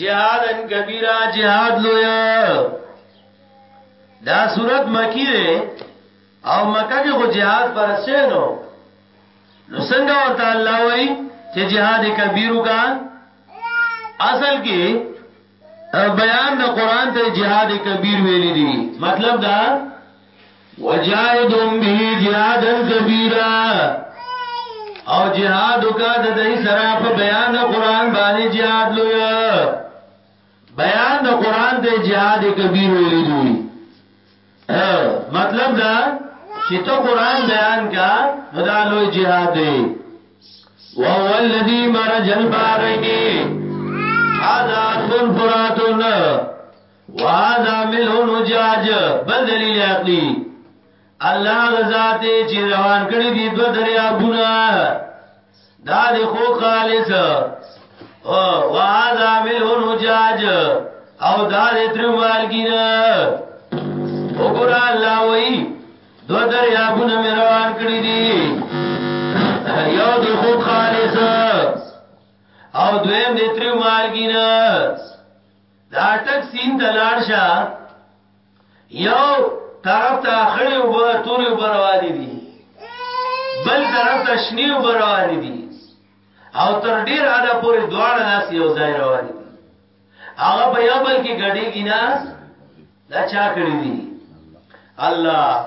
جهادن کبیره جهاد لویا دا صورت مکی ده او مکه کې خو جهاد پر سینو نو څنګه ورته الله وای چې جهاد کبیرو کا اصل کې بیان د قران ته جهاد کبیر ویل دي مطلب دا وجاهدهم به جهادا کبیرا او جهاد کا د دې سره په بیان د قران باندې جهاد لوی بیان د قران ته جهاد کبیر ویل دي مطلب دا چې ته قران بیان کا نو دا لوی جهاد دی وهو الذي مرج البحرين هذا عذب فرات وهذا ملح نجاج بل دلیل عقلی الله غزاد چې روان کړی دی دو دریابونه دا دی خو خالص او وهذا ملح نجاج او دا دی ترمال کینا وګور الله وای دو دریابونه مې روان کړی دی یو دی خو خالص او دویم دی ترمال کینا دا ټک سین ته لاړ شه یو طرف ته خړې او بر تورې او روانې دي بل طرف ته شنې او روانې دي او تر ډیر حدا پورې دواړه لاس یو ځای روان دي هغه په یو بل کې غړي کینا دا چا کړی دي الله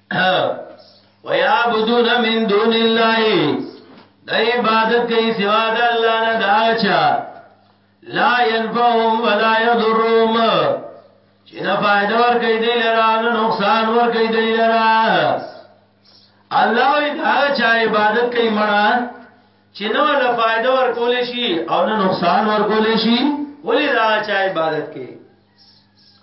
ويعبدون من دون الله د عبادت کوي سوا د الله نه داچا لا ينفعهم ولا يضرهم چې نه فائدہ ور کوي دی لرا نه نقصان ور کوي دی لرا الله دې هغه چا عبادت کوي مړه چې نه ولا فائدہ ور کول شي او نه نقصان ور کول شي ولې دا چا عبادت کوي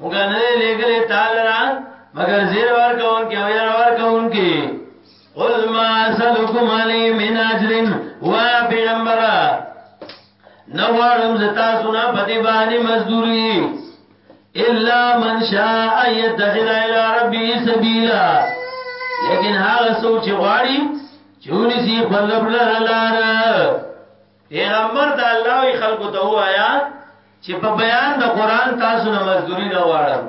موږ نه لګلې تعالی را مگر زیر ور کون کې او ير ور کون کې قل ما سلكم علي من اجر وا پیغمبر نو ورم زتا سنا پدی باندې مزدوري الا من شاء يتخذ الى ربي سبيلا لیکن هغه سوچ غواړي چونی سی خپل خپل لار پیغمبر د الله وی خلکو ته وایا چې په بیان د قران تاسو نه مزدوري نه واړم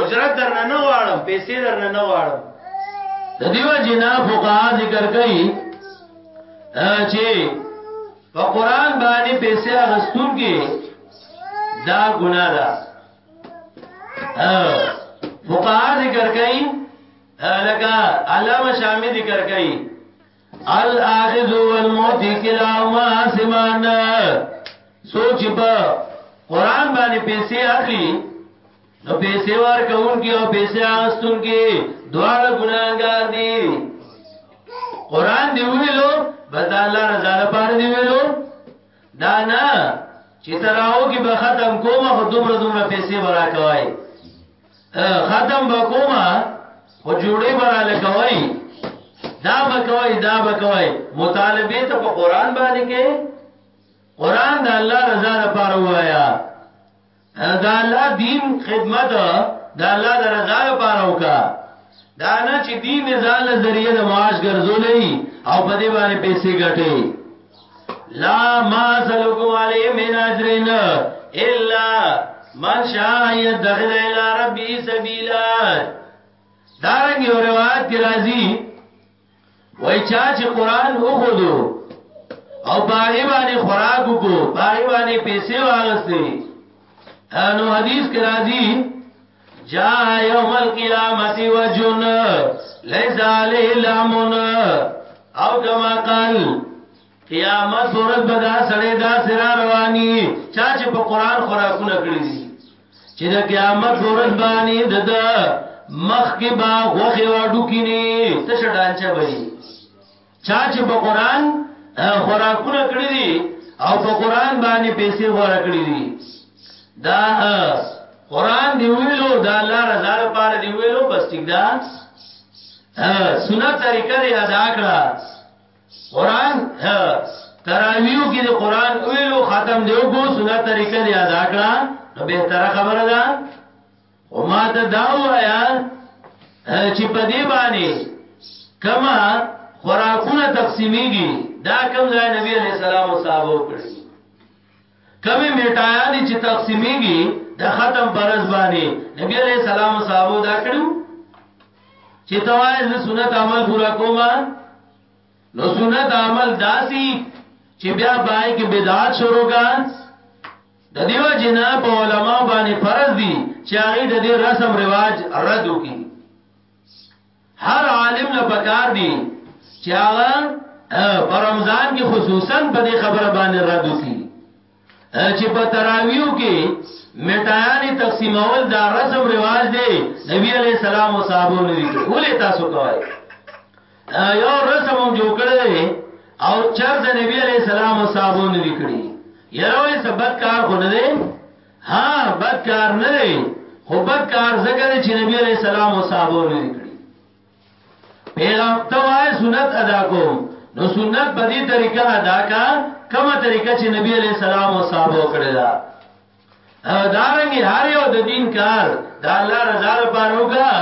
اجرت درنه نه واړم پیسې درنه نه واړم د دیو جنا فقها ذکر کوي چې په قران باندې پیسې اغستون کې دا ګناه ده فقها ذکر کوي لکه علامه شامی ذکر کوي الاخذ والموتی کلاهما سمان سوچ په قران باندې پیسې اخلي نو پیسې ورکون کې او پیسې اغستون کې دواړه ګناګار دي قران دی ویلو بس الله رضا لپاره دی ویلو دا نه چې تراو کې به ختم کومه خو دومره دومره پیسې ورا کوي ختم بکوما خو جوړې برا لکوي دا بکوي دا بکوي مطالبه ته په قران باندې کې قران د الله رضا لپاره وایا دا الله دین خدمت دا الله د رضا لپاره وکا دا نه چې دین ځان ذریعہ د معاش ګرځولې او په دې باندې پیسې ګټي لا ما سلکم علی من اجرن الا من شاء يدخل الى ربي سبيلا دارنګ یو روایت کې راځي وای چا چې قران وګورو او باغی باندې خوراک وکړو باغی باندې پیسې واغستې انو حدیث کې راځي جاء يوم القيامة وجن ليس عليه لامن او كما قال قیامت ورځ به دا سړی دا سرا رواني چا چې په قران خوراکونه کړی دي چې د قیامت ورځ باندې د مخ کې با غوخه واډو کینی تشه ډانچه بلی چا چې په قران خوراکونه کړی دي او په قران باندې پیسې غوړه کړی دي دا قران دی ویلو دا الله رضا لپاره دی ویلو بس ټیک دا سنت طریقه دی ادا کړه قران تراویو کې د قران ویلو ختم دیو کو سنت طریقه دی ادا کړه نو به تر خبره ده او ما ته دا وایا چې په دې باندې کما خوراکونه تقسیمیږي دا کم ځای نبی علی السلام او صحابه وکړي کمی میټایان چې تقسیمیږي د ختم پرز باندې نبی علی السلام او صحابه دا کړو چې توای ز سنت عمل پورا کوما نو سنت عمل داسي چې بیا پای کې بدعت شروع کا د دې وجې نه په علماو باندې فرض دي چې هغه د دې رسم رواج رد وکړي هر عالم له پکار دي چې هغه په رمضان کې خصوصا په دې خبره باندې رد وکړي چې په تراویو کې میټایانې تقسیمول دا رسم رواج دی نبی علی السلام او صحابو نه دي ولې تاسو کوی دا یو رسم هم جوړ کړی دی او چرز نبی علیہ السلام او صحابو نه لیکړي یروي سبد کار خو نه دی ها بد کار نه دی خو بد کار زګر چې نبی علیہ السلام او صحابو نه لیکړي پیغام ته وای سنت ادا کوم نو سنت په دې طریقه ادا کا کومه طریقه چې نبی علیہ السلام او صحابو کړی دا او دارنګي هر یو د دین کار د الله رضا لپاره وکا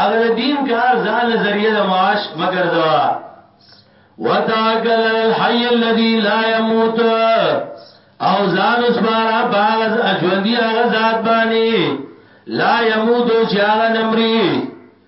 او د دین کار ځان ذریعہ د معاش مگر ځوا وتاکل الحي الذي لا يموت او ځان اسبارا باغ اجوندي هغه ذات باندې لا يموت چې هغه نمرې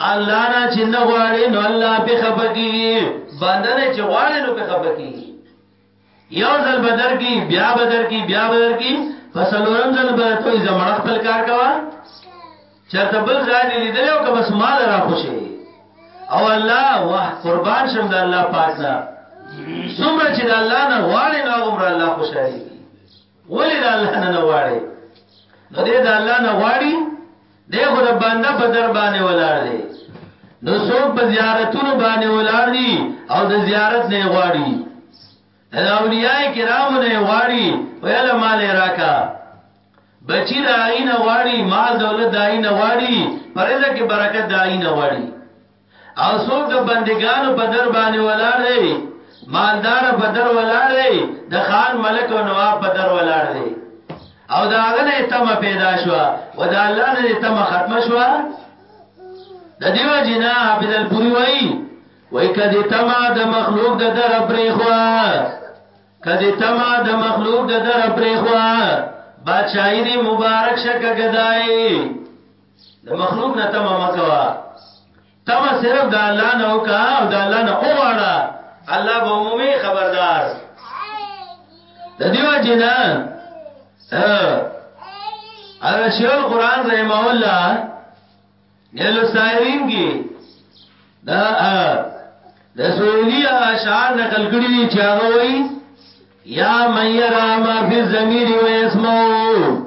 الله نه چې نه غواړي نو الله په خپګي بنده نه چې غواړي نو په خپګي یو ځل بدر کی بیا بدر کی بیا بدر کی فسلورم ځل به ته زمړ خپل کار کوا چرته بل ځای لیدل او که بس مال را خوشي او الله واه قربان شم د الله پاک نه څومره چې د الله نه غواړي نو هغه الله خوشالي ولې د الله نه غواړي نو دې د الله نه غواړي دې خو د باندې په در باندې ولاړ دی نو څوک په زیارتونو باندې ولاړ دي او د زیارت نه غواړي دا اولیاء کرام نه غواړي ویل مال راکا بچی دا عین غواړي مال دولت دا عین غواړي پرېزه کې برکت دا عین غواړي او څوک د بندګانو په در باندې ولاړ دی مالدار په در ولاړ دی د خان ملک او نواب په در ولاړ دی او دا غنه تم پیدا شو و دا الله نه تم ختم شو د دیو جنا حافظ الپوری وای وای کدی تم د مخلوق د در پرې خو کدی تم د مخلوق د در پرې خو بادشاہی دی مبارک شکه گدای د مخلوق نه تمه مکوا تمه صرف د الله نه وکا او د الله نه اوغړه الله به عمومي خبردار د دیو جنا ا شیخ القران رحم الله نیلو سایرین کی دا د سویلی اشعار نقل کړی دي چې هغه وایي یا من یرا ما فی الضمیر و یسمعو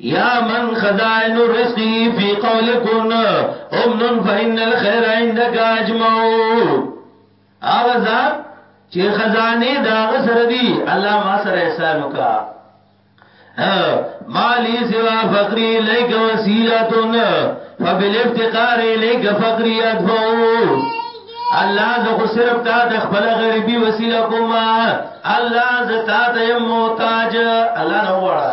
یا من خزائن رزقی فی قولکن امنن فإن الخیر عندک اجمعو آغا ذات چه خزانی داغ سر دی اللہ ما سر احسانو کا مالی سوا فقری لیک وسیلتن فبالافتقار لیک فقری ادفعو الله زه خو صرف تا د خپل غریبي وسیله کومه الله زه تا ته محتاج الله نه وړه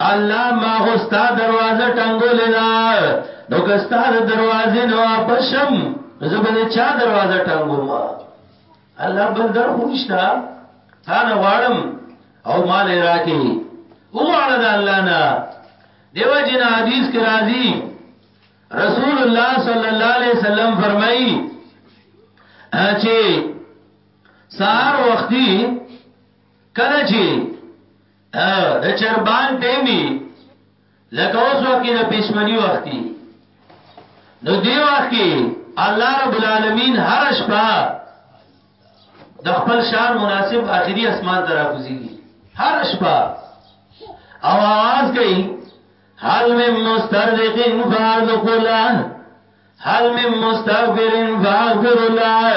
الله ما خو ستا دروازه ټنګولې ده نو که ستا د دروازې نه واپس شم زه به چا دروازه ټنګوم الله بل در خو نشته تا نه غواړم او مال راکې او غواړه د الله نه دیو جن حدیث کې راځي رسول الله صلی الله علیه وسلم فرمایي چې سار وختي کله چې د چربان ټیمی لکه اوس وخت کې د پښمنی وختي نو دی وخت کې الله رب العالمین هر شپه د خپل شان مناسب اخري اسمان ته راکوزيږي هر شپه او आवाज کوي حال میں مسترزق فارد قلان حال میں مستغفر فاغفر اللہ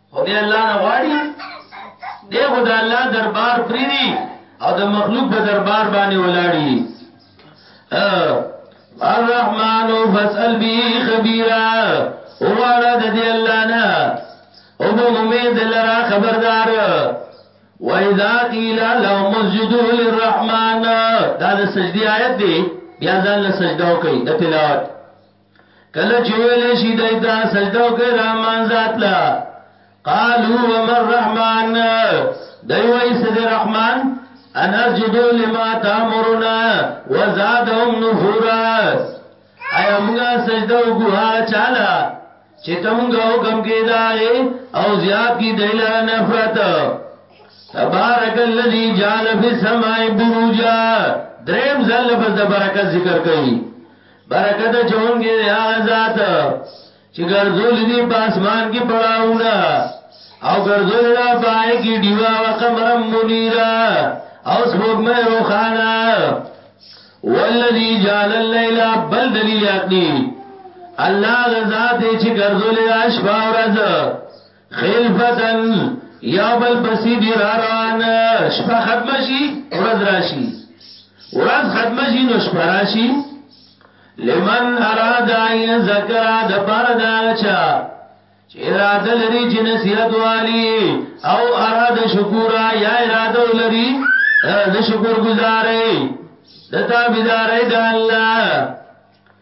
خو دی الله نه غواړي دی خو د الله دربار پریدي او د مخلوق په دربار باندې ولاړي الرحمن فاسأل به خبيرا وغواړه د دې الله نه او به امید لرا خبردار وَإِذَا قِيلَ لَهُمْ اسْجُدُوا لِلرَّحْمَنِ دا د سجدي آیت دی بیا ځان له سجده وکړي د تلاوت کله چې ویلې شي دای دا سجده او کې رحمان ذات لا قالو ومر رحمان دای وای سجده رحمان انا جدو لما تامرنا وزادهم نفورا ایا موږ سجده وګوها چاله چې تمګه حکم کې دای او زیات کی دایلا نفرت تبارک الذی جعل فی السماء بروجا دریم ځل په برکت ذکر کړي برکت چون کې هغه ذات چې ګرځول دي په اسمان کې پړاوونه او ګرځول دا پای کې دیوا وقمر منیرا او سپوږمۍ روخانا والذي جعل الليل بل دلیل عقلی الله غزا دې چې ګرځول عشب او رز خلفتن یو بل پسی دی را روان شپا ختم شي ورځ راشي ورځ ختم شي نو شپا راشي لمن ارادا یذکر د پر دا چا چې اراده لري چې نصیحت والی او اراده شکر یا اراده لري د شکر گزارې د تابعدارې د الله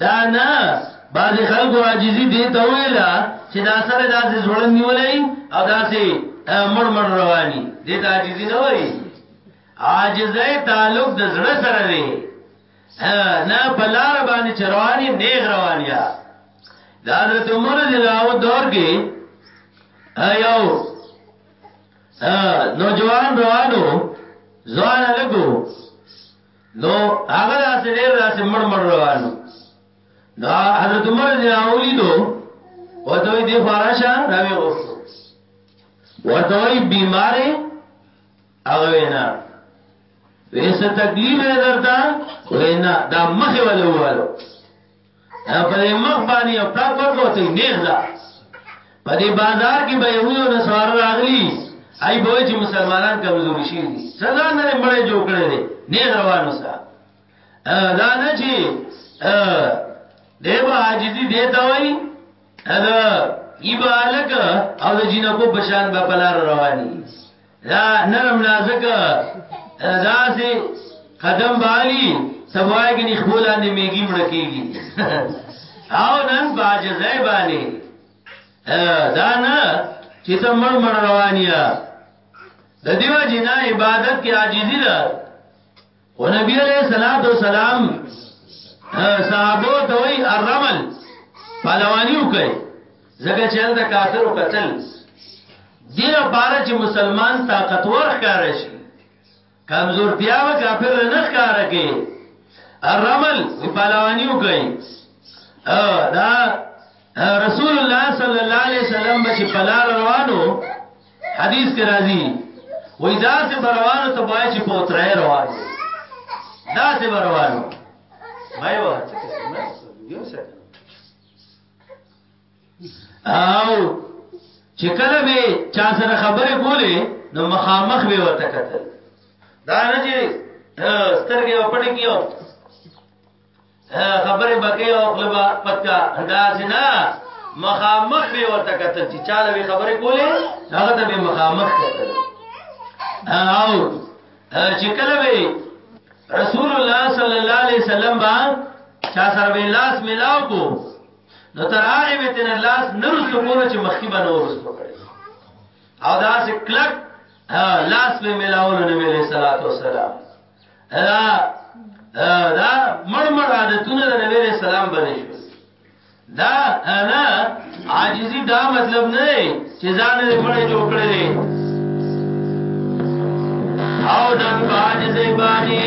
دا نه بعض خلکو عاجزی دی ته ویلا چې دا سره داسې زړه نیولای او داسې مړ مړ رواني دې ته عاجزی نه وایي عاجزه تعلق د زړه سره دی نه بلار باندې چرواني نیغ روانیا دا حضرت عمر رضی الله دور کې ایو نوجوان روانو ځوان لګو نو هغه داسې ډېر داسې مړ مړ روانو نو حضرت عمر رضی الله عنه دو ورته وی دی خواراشه راوي غوښتو ورته وی بیمارې هغه وینا ویسه تکلیف درته وینا دا مخه ولوالو په دې مخ باندې او پلار ورکو ته نه ځه په دې بازار کې به یو نه سوار راغلی ای به چې مسلمانان کمزوري شي سزا نه مړې جوړ کړي دي نه روانو سره دا نه چې دیو عاجزی دیتا وای دا ایبالک او د جنکو بشان په پلار رواني دا نرم نازک داسې قدم بالی سبوای کې نخبولان دې میګي مړ کیږي او نن باجزای باندې دا نه چې ته مړ مړ روانیا د دیو جنا عبادت کې عاجزی ده او نبی علیہ الصلوۃ والسلام صحابه ته وی الرمل پهلوانی وکي زګه چل د کافر قتل دیر بار چې مسلمان طاقتور ښکار شي کمزور بیا و کافر نه ښکار کوي الرمل پهلوانی وکي دا رسول الله صلی الله علیه وسلم چې پلار روانو حدیث کې راځي وای دا سه بروانو ته وای چې په ترای روان دا سه بروانو مې و او چې کله به چا سره خبرې کولې نو مخامخ به وته کتل دا نه چې سترګې وپړې کیو خبره بکې او خلبا پکا دا زنا مخامخ به ورته کتل چې چاله به خبره کولې هغه ته به مخامخ کتل او چې کله به رسول الله صلی الله علیه وسلم با چا سره به لاس ملاو کو نو تر هغه به تن لاس نرسو کول چې مخکې باندې ورسو کړي او دا سه کلک لاس به ملاول نبی علیہ الصلوۃ والسلام دا دا مړ مړ عادتونه د نبی رسول سلام باندې شو دا انا عاجزی دا مطلب نه چې ځان دې مړې جوړ کړې او دن باج دې باندې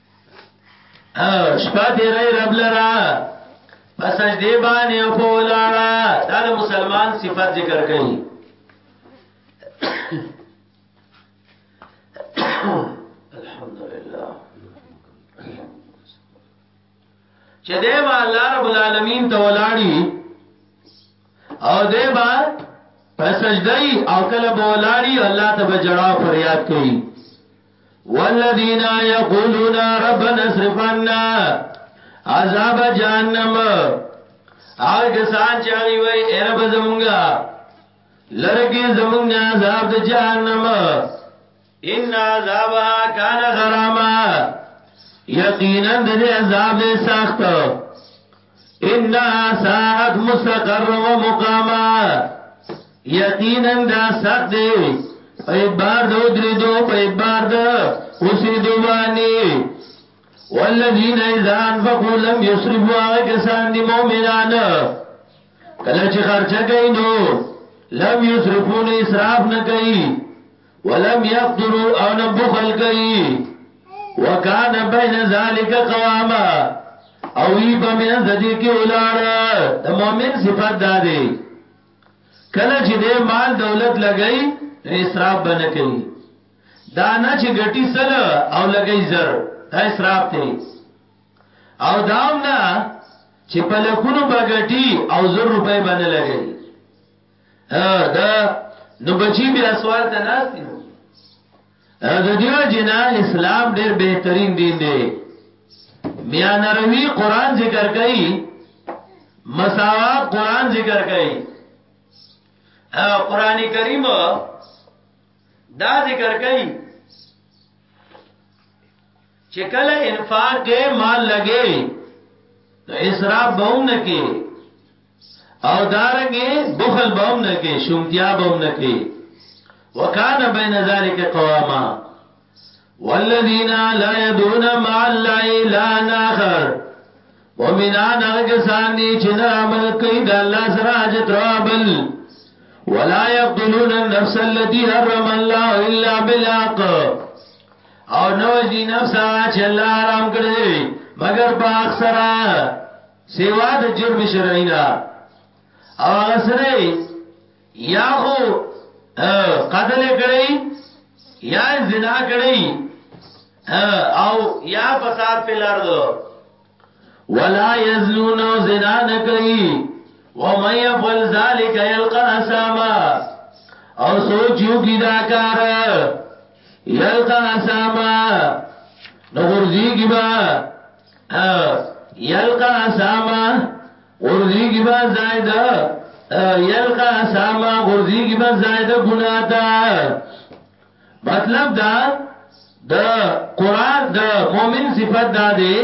شپه تیرې رب لرا پس دې باندې او په ولاړه دا د مسلمان صفت ذکر کړي الحمدلله چې دې با الله رب العالمین ته ولاړی او دې با پسجدای او کله بولاړی الله ته بجړا فریاد کوي والذین یقولون ربنا اصرف عنا عذاب جهنم هغه کسان چې هغه وای اے رب زمونږه لرګي زمونږ نه عذاب د جهنم ان عذاب کان غراما یقینا د عذاب سخت انها ساعت مستقر و مقاما یقینا دا سخت دی په اعتبار د درېدو په اعتبار د اوسېدو باندې والذین اذا انفقوا لم یسرفوا کسان دی مؤمنان کله چې خرچه کوي نو لم یسرفون اسراف نه کوي ولم يقدروا او نه بخل کوي وکان بین ذالک قواما او وی په من د دې کې ولاړ د مؤمن صفات ده دی کله چې د مال دولت لګی اسراف بنه کوي دا نه چې ګټي سل او لګی زر دا اسراف دی او دام نه چې په لکونو بغټي او زر روپۍ باندې لګی ها دا نو بچی بیا سوال ته ناس دي نو د دیو جنا اسلام ډیر بهترین دین دی میان روی قران ذکر کوي مساوات قران ذکر کوي قران کریم دا ذکر کوي چې کله انفاق کې مال لګي نو اسراف به هم نه کوي او دارنګي بخل به هم نه کې شومتیا به هم نه کې وکانه بین ذالک قواما والذین لا يدعون مع الله لا ناخر ومنان هغه کسان دي چې نه عمل کوي د الله سره حاجت رابل ولا يقتلون النفس التي حرم الله الا بالحق او نو جی نفس چې الله حرام کړی مگر په اکثره سیوا د جرم شرعی نه او هغه سره یا خو قتل کړی یا زنا کړی او یا فساد په لار دو ولا یزنون زنا نکړي ومن يفعل ذلك يلقى اساما او سوچ یو کی دا کار یلقا ساما نغرزی کی با یلقا اساما غرزی کی با زائد یلقا اساما غرزی کی با زائد گناہ تا مطلب دا د قرار د مؤمن صفت دا دی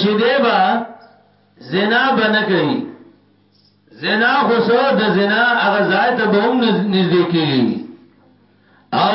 چې دی با زنا بنه کوي زنا خو سو د زنا هغه ځای ته به هم نږدې کیږي او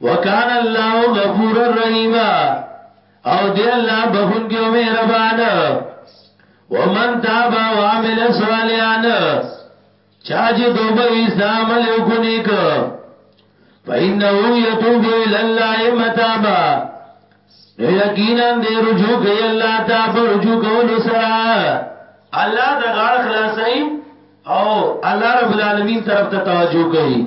وکان الله غفور الرحیم او دی الله بخون کې مهربان ومن تاب وعمل صالحا چاج دوبه استعمال وکونی ک فإنه يتوب إلى الله متابا نو یقینا دې رجوع کوي الله ته پر رجوع کول سره الله د غاړه خلاصي او الله رب العالمین طرف ته توجه کوي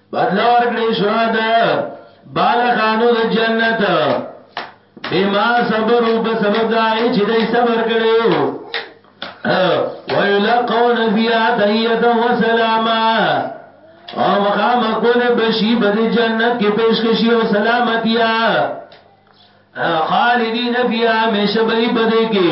بدل ورکړي شو دا بالغانو د جنت بما صبروا بسبب دای چې دای صبر کړو ويلقون فيها تحيه وسلاما او مقام کول بشي بد جنت کې پیشکشي او سلامتیا خالدین فیها مشبای بده کې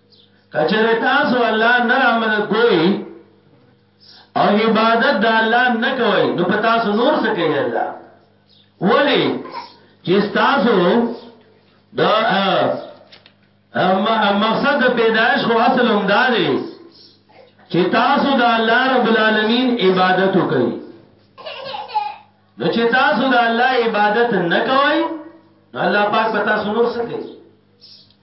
کچره تاسو الله نه را مدد کوي او عبادت د الله نه کوي نو په تاسو نور څه کوي الله ولی چې تاسو د مقصد د پیدایش خو اصل هم دا دی چې تاسو د الله رب العالمین عبادت وکړئ نو چې تاسو د الله عبادت نه کوئ نو الله پاک پتا سنور سکے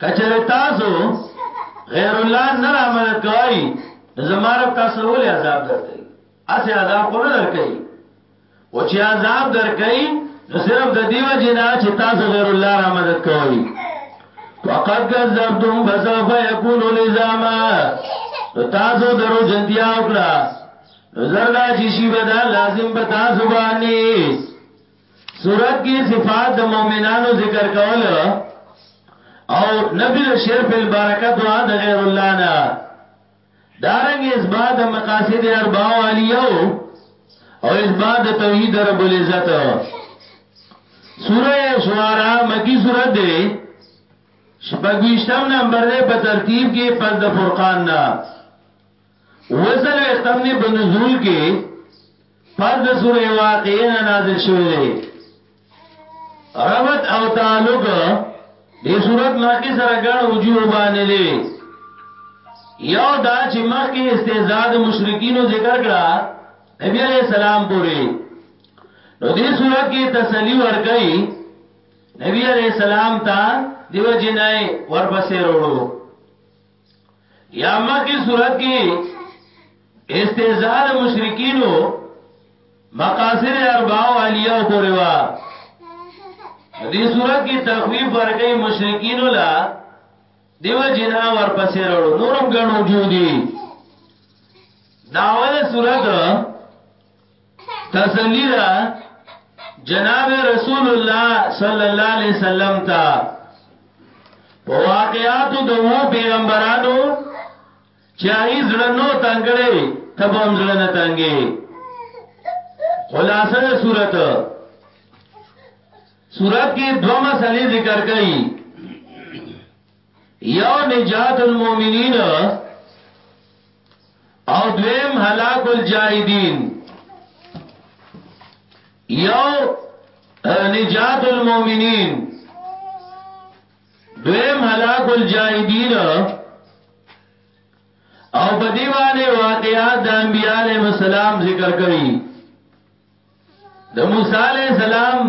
کچره تاسو غیر الله نه را مدد کوي زماره تاسو ولې عذاب درکې اسه عذاب خو نه درکې او چې عذاب درکې نو صرف د دیو جنا چې تاسو غیر الله را مدد کوي وقد كذبتم فسوف يكون لزاما تاسو درو جندیا وکړه زردا چې شی بدا لازم به تاسو باندې سورت کی صفات د مؤمنانو ذکر کول او نبی د شرف البرکت او د غیر الله نه دارنګ اس بعد مقاصد اربع علیو او اس بعد توحید رب العزت سورہ شعرا مکی سورت دے شپږویشتم نمبر دے په ترتیب کې پس د فرقان نه وسلوختم نه بنزول کې پس د سوره واقعې نه نازل شوې ده ربط او تعلق دې صورت مخکې سره ګڼ وجوه باندې دی یو دا چې مخکې استعزاء د مشرکینو ذکر کړه نبی علیہ السلام پوری نو دې صورت کې تسلی ورکړي نبی علیہ السلام ته دیو جنای ورپسې وروړو یا مکه صورت کې استهزاء مشرکینو مقاصد اربع او علیه پورې وا دې صورت کې تخویف ورکې مشرکینو لا دیو جنا ور پسې وروړو نورم غنو جوړي داوله صورت تسلی دا جناب رسول الله صلی الله علیه وسلم تا په واقعات د وو پیغمبرانو چې ای زړه نو تنگړې تبوم زړه نه تنګي خلاصه صورت صورت کې دوه مسلې ذکر کړي یو نجات المؤمنین او دویم هلاک الجاهدین یو نجات المؤمنین دویم هلاک الجاهدین او په دی باندې واقعات د انبیاء علیهم السلام ذکر کړي د موسی علیہ السلام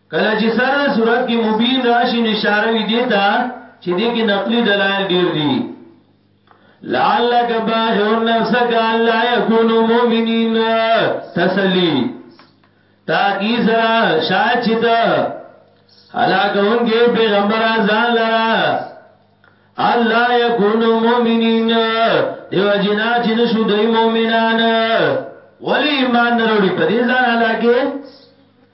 کله چې سر د صورت کې مبین راشي اشاره وی دی تا چې دې کې نقلي دلایل ډیر دي لعلک باهو نفسک الا یکونو مؤمنین تسلی تاکی سرا شاید چی تا حلاکون کے پیغمبر آزان لرا اللہ یکونو مومنین دیو جنا چی نشو دی مومنان ولی ایمان نروڑی پدیزان حلاکے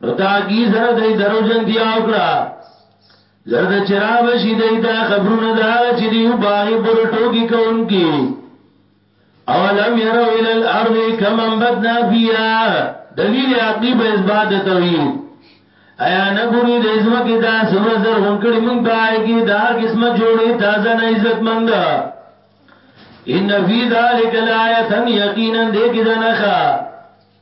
نو تاګی سره دای درو جن دی او کړه زرد چرا بشی دای دا خبرونه دا چې دی او باغ پر ټوکی کوونکی اولم يروا الى الارض كما بدنا فيها دلیل عقلی په اثبات توحید ایا نه ګوري د اسمه کې دا سمره زر غونکړي مونږ پای کې دا قسمه جوړي تازه نه عزت مند ان فی ذلک لآیه یقینا دې کې دا نه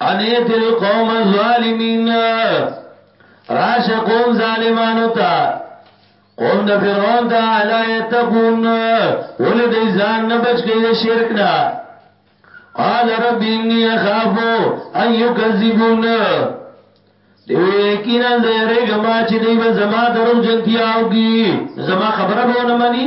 انیت القوم الظالمین راش قوم ظالمانو تا قوم د فرعون تا الا یتقون ول د ځان نه بچ کی د شرک نه قال رب انی اخاف ان یکذبون دی یقینا زه رګما چې دی به زما دروغ جنتیاو کی زما خبره به نه مانی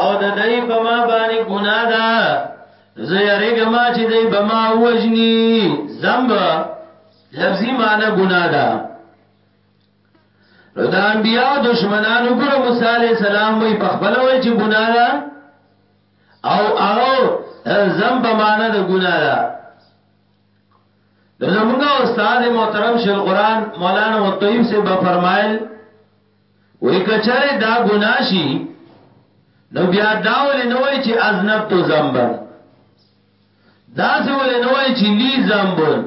او د دای په ما باندې ګناه ده زه یریګه ما چې دای په ما وجنی ذنب لفظي معنی ګناه ده نو دا انبیاء دشمنانو ګره موسی علی السلام وی په خپل وای چې ګناه ده او هغه ذنب معنی ده ګناه ده زمونږ استاد محترم شیخ القرآن مولانا مطیب سے به فرمایل وای کچره دا ګناشي نو بیا دا ولې نه وای چې اذنب تو ذنبن دا څه ولې نه وای چې لی ذنبن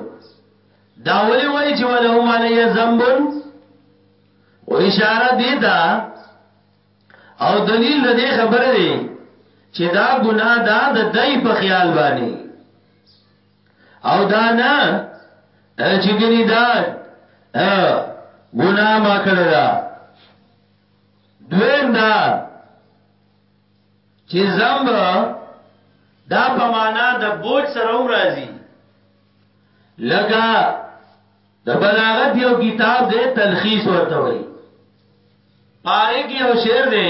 دا ولې وای چې ولهم علی ذنبن او اشاره دی دا او دلیل د دې خبره دی چې دا ګناه دا د دای په خیال باندې او دانا چې ګنی دا ګناه ما کړی دا دویم دا چې ذنب دا په معنا د بوج سره هم راځي لکه د بلاغت یو کتاب دی تلخیص ورته وایي پاره کې یو شعر دی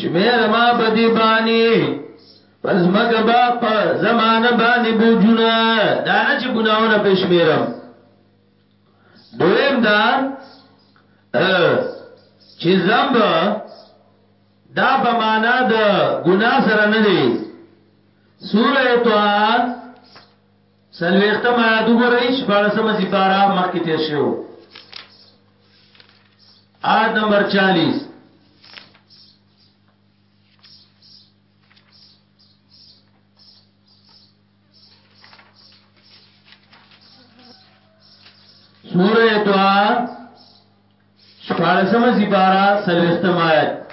شمیر ما بدی بانی پس مکه با په زمانه باندې بوجونه دا نه چې ګناونه په شمیرم دویم دا چې ذنب دا په معنا د ګنا سره نه دی سوره توه څلوېښتم آیات وګورئ شپاړسمه سپاره مخکې تیر شو آیت نمبر 40 سورہ دعا شپاڑسم سپارہ سلوستم آیت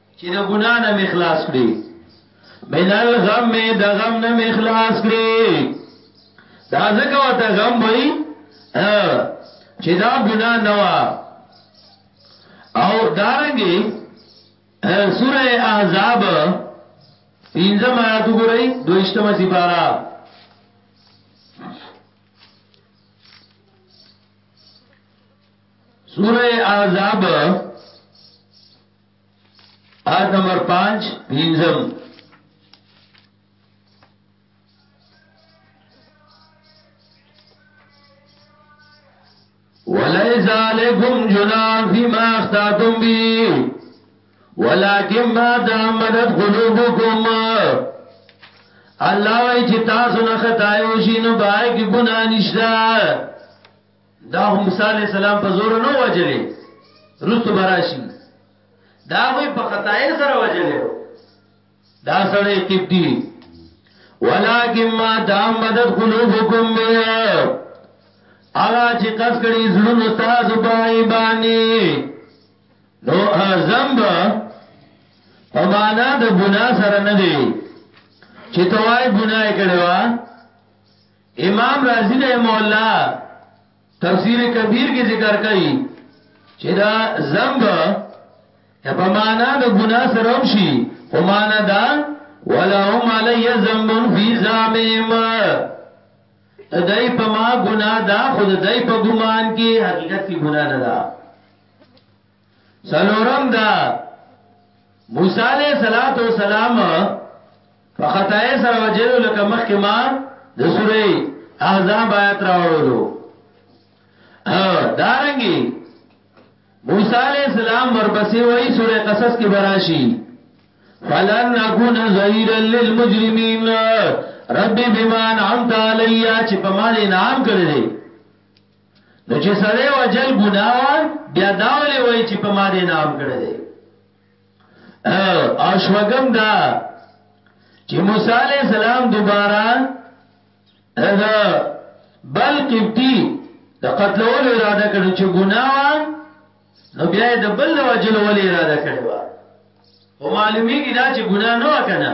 چې د ګنا نه مخلاص کړي من الغم د غم نه مخلاص کړي دا ځکه وته غم وای چې دا ګنا نه وا او دارنګي سوره احزاب پینځم آیات وګورئ دویشتمه سپاره سوره احزاب آیت نمبر 5 پنځم وليس عليكم جناح فيما اخطأتم به ولكن ما تعمدت قلوبكم الله وی چې تاسو نه خدای وشي نو بای کې ګناه نشته دا هم موسی علی السلام په زور نه وجلې رستو براشي دا وی په خدای سره وجلې دا سره کیپتی ولکن ما دام بدت قلوبکم بیا اغا چې کس کړي زړونو تاسو پای باندې نو ذنب په معنا د ګنا سره نه دی چې توای ګناه کړو امام رازی رحم الله تفسیر کبیر کې ذکر کړي چې دا ذنب په معنا د ګنا سره هم شي او معنا دا ولهم علی ذنب فی زامهم دای په ما ګنا دا خود دای په ګمان کې حقیقت کې ګنا نه ده سلورم دا موسی علیہ الصلات والسلام په خدای سره وجلو لکه مخکې ما د سورې احزاب آیات راوړلو دارنګي موسی علیہ السلام ورپسې وایي سورې قصص کې براشي فلن نكون ظهيرا للمجرمين ربي بما انعمت عليا چې په ما انعام کړې نو چې سړی وجل ګناه وا بیا دا ولې وای چې په ما دې نام کړی دی او شوګم دا چې موسی عليه السلام دوباره دا بل قبطي د قتلولو اراده کړو چې ګناه وا نو بیا د بل وجل ولې اراده کړې و او معلومیږي دا چې ګناه نه وکنه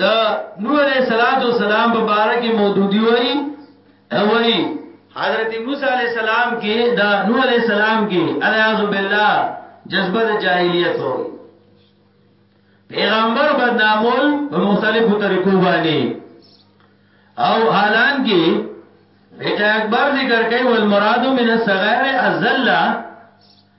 د نوح علیہ الصلوۃ والسلام په باره کې مودودی وایي وایي حضرت موسی علیہ السلام کې دا نوح علیہ السلام کې الیاذ بالله جذبه د جاهلیت و پیغمبر بدنامول په مختلفو طریقو باندې او حالان کې بیت اکبر ذکر کوي ول مراد من الصغائر الذله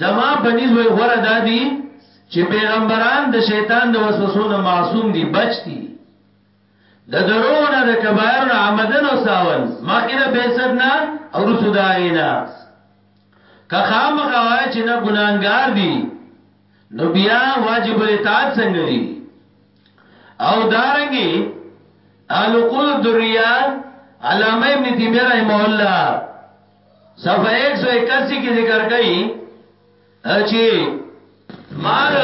زما په نیز وی غوره دا دی چی پیغمبران د شیطان د وسوسو نه معصوم دی بچ دی د دروغ نه د کبایر نه عمدن او ساون مخکې د بیست نه او رسو دا غینا که خامخ وای چې نه ګناګار دی نو بیا واجب الاطاعت څنګه دی او دارنګي القول الدریه علامه ابن تیمیه رحمه الله صفحه 181 کې ذکر کړي چې مال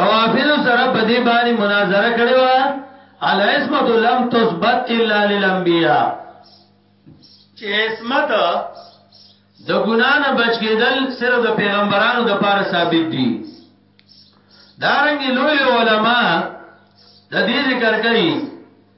روافض سره په دې باندې مناظره کړې و الاسمت لم تثبت الا للانبیاء چې اسمت د ګنا نه بچ کېدل صرف د پیغمبرانو د پاره ثابت دي دارنګي لوی علما د دې ذکر کوي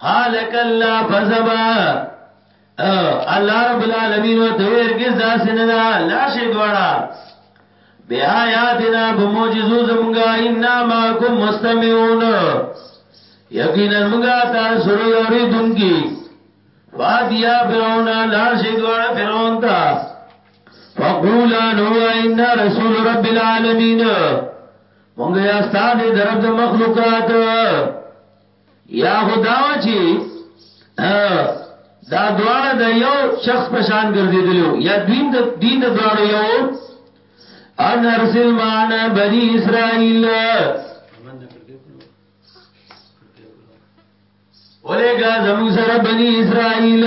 قال کلا فزبا الله رب العالمین و دویر کې ځاس نه دا لاشه دواړه بیا یادنا بموجزو زمونږه ان ما کوم مستمعون یقینا موږ تاسو سره یوري دونکي فادیا فرعون لاشه دواړه فرعون ته فقولا نو ان رسول رب العالمین مونږه یا ستاسو درب مخلوقات یا خداوا چی دا دواړه د یو شخص په شان ګرځیدلو یا دین د دین د دواړو یو ان ارسل مان بنی اسرائیل ولګه زمون سره بنی اسرائیل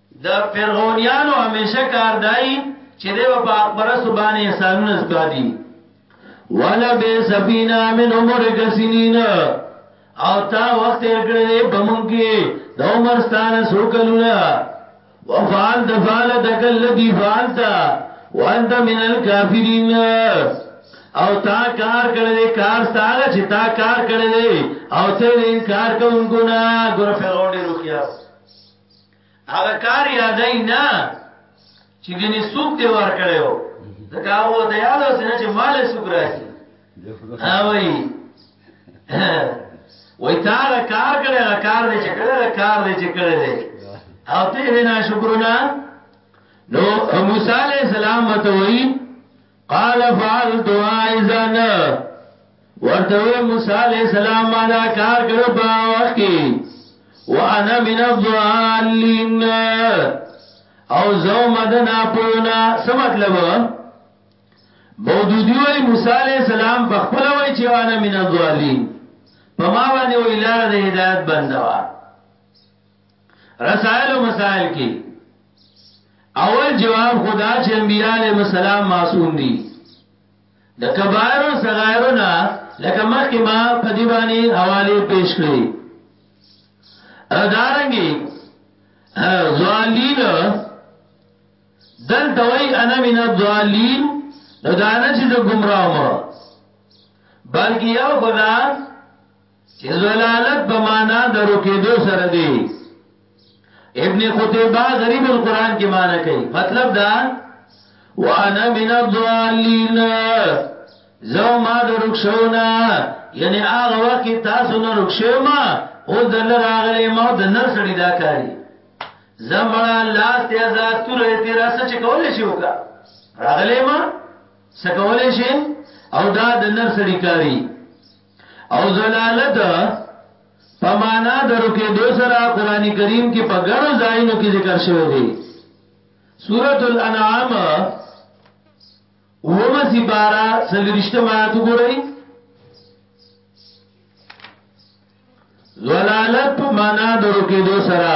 د فرعونیانو همیشه کار دای چې دی په اکبرس باندې احسانونه زکادي ولا به سفینا من عمر کسنین او تا وخت تیر کړی دی په مونږ کې د عمر ستانه سو کلونه وفعل دفعل دکل لدی فعلتا وانت من الكافرین او تا کار کړی دی کار ستاره چې تا کار کړی دی او ته انکار کوونکو نه ګور فرعون ډیر خیاس هغه کار یادای نه چې ګنې سوق دی ور کړو دا کار وو ته یاد اوس نه چې مال سوق راځي اوی وای تا را کار کړی را کار دې چې کړی را کار دې چې کړی دې او ته دې نه شکرونه نو موسی علی السلام وته وای قال فعلتها اذا ورته وی موسی علی السلام ما دا کار کړو په وخت کې وانا من الضالین او زو مدنا پونا څه مطلب بودودی وی موسی علی السلام په خپل وی چې وانا من الضالین په ما باندې وی لار د هدایت بندوا رسائل او مسائل کې اول جواب خدا چې انبیاء علیهم السلام معصوم دي د کبائر او صغائر نه لکه مخکې ما په دی باندې حواله پیش کړې ادارنګي ظالین دل دوی انا من الظالین نو دانا چیز گمراہ مو بلکہ یو خدا چې زلالت په معنا درو کې دو سره دی ابن قتيبه غریب القرآن کې معنا کوي مطلب دا وانا من الضالين زو ما درو شونا یعنی هغه وخت تاسو نه رخصه ما او دل راغلی ما د نر سړی دا کاری زمړه لاس ته آزاد تور ته راس چې کول شي وکا راغلی ما سکول شي او دا د نر سړی کاری او زلالت په معنا درو کې دو سره قران کریم کې په غنو ځایونو کې ذکر شوی دی سورۃ الانعام ومه سپارا سلوشتم آیات ګورئ زلالت په معنا درو کې دو سره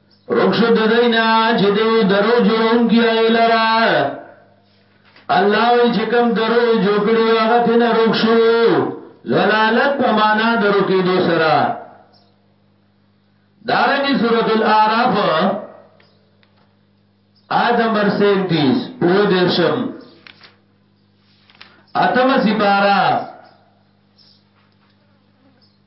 رخص د دینا چې دوی درو جوړونکي هغه لرا الله وی چې کوم درو جوړي هغه تنه رخصو زلالت په معنا درو کې دو سرا دارنګي سورۃ الاعراف آیت نمبر 37 او درشم اتم سپارہ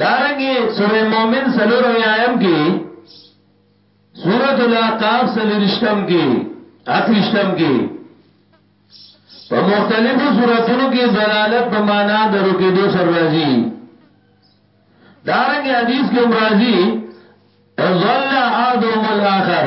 دارنګه سوره مومن سلور ویایم کې سورۃ الاقاف سلیرشتم کې اترشتم کې په مختلفو سوراتونو کې دلالت په معنا درو کې دو سر راځي دارنګه حدیث کې مرাজি ظل اعظم الاخر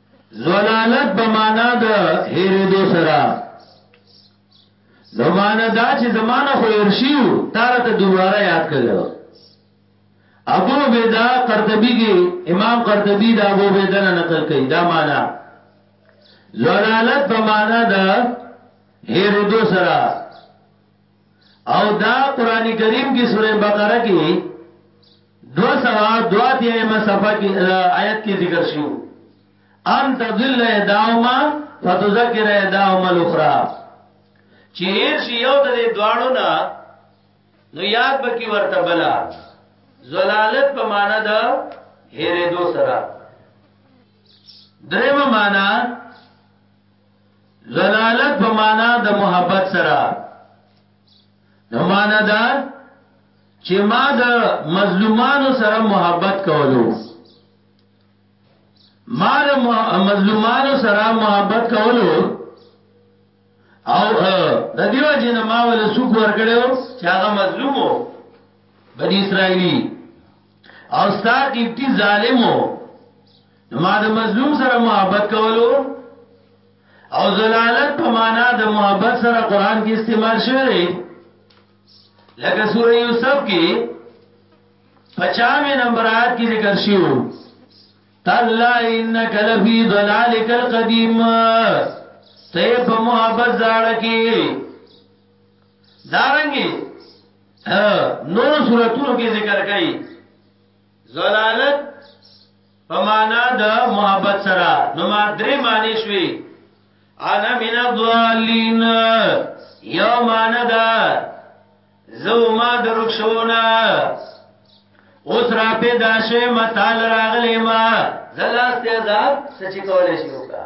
زلالت په معنا د هېرې دو سره نو معنا دا چې زمانہ خو ارشیو تاره ته دوباره یاد کړو ابو بیدا قرطبی کې امام قرطبی دا ابو بیدا نه نقل کړي دا معنا زلالت په معنا د هېرې دو سره او دا قران کریم کې سوره بقره کې دو سوا دو تیمه صفحه کې آیت کې ذکر شو ان تذل اداوما فتذکر اداوما الاخرى چې هر شي یو د دواړو نه نو یاد بکی ورته بلا زلالت په معنا د هرې دو سره درېمه معنا ذلالت په معنا د محبت سره نو معنا دا چې ما د مظلومانو سره محبت کولو ما د مظلومانو سره محبت کولو او د دیو جن ما ول سوق ور کړو چې هغه مظلومو بنی اسرائیلی او ستا قبطی ظالمو نو ما د مظلوم سره محبت کولو او زلالت په معنا د محبت سره قران کې استعمال شوی دی لکه سوره یوسف کې 50 نمبر آیات کې ذکر شیو تلا انک لفی ضلالک القدیم ته په محبت زړه کې دارنګي نور سوراتونو کې ذکر کړي زلالت په معنا د محبت سره نو ما درې معنی شوي انا من الضالین یو معنا دا زو ما درښونا اوس را پیدا شې متال راغلې ما زلاست عذاب سچ کولې شي وکړه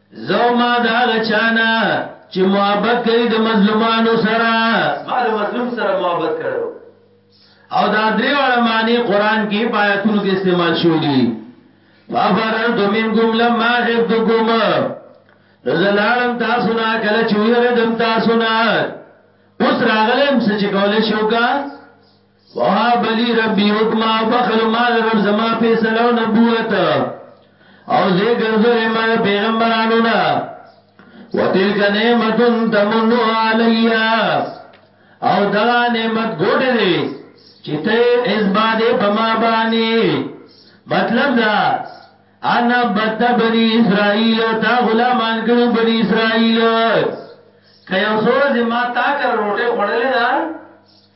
زو ما دا غچانا چې محبت کوي د مظلومانو سره ما د مظلوم سره محبت کړو او دا درې وړه معنی قران کې پایتونو کې استعمال شوې دي فافرت منکم لما خفتکم زلالم تاسو نه کله چې ویره دم تاسو نه اوس راغلم چې کولې شوګه وهب لي ربي حکما وبخل مال رب زما فیصله او نبوت او زه ګرځول ما پیغمبرانو نه وتلک نعمت تمنو علیا او دا نعمت ګوټه دی چې ته ازباد په ما باندې مطلب دا انا بت بنی اسرائیل تا غلامان کړو بنی اسرائیل کيو سورج ما تا کر روټه خړلې ده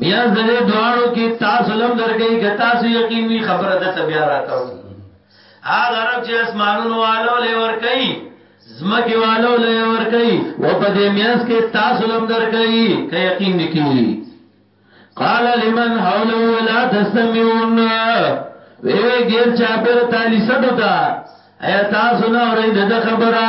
بیا د دې دواړو کې تاسو لم درګي که تاسو یقین وی خبره د بیا راکاو هغه رب چې اسمانونو والو لې ور کوي زمکه والو لې ور کوي و په دې میاس کې تاسو لم درګي که یقین نکوي قال لمن حوله ولا تسمعون وی غیر چا پر تعالی سدو تا ایا تاسو نه اورئ د خبره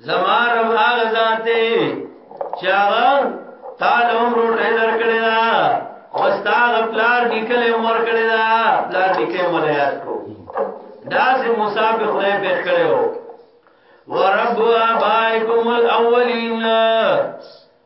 زما رب هغه ذات دی چې هغه تا له عمرو ټیلر کړی دا وستا غ پلار نکل عمر کړی دا پلار نکل عمر یاد کو دا سه موسی په خدای پیښ کړو ورب ابائکم الاولین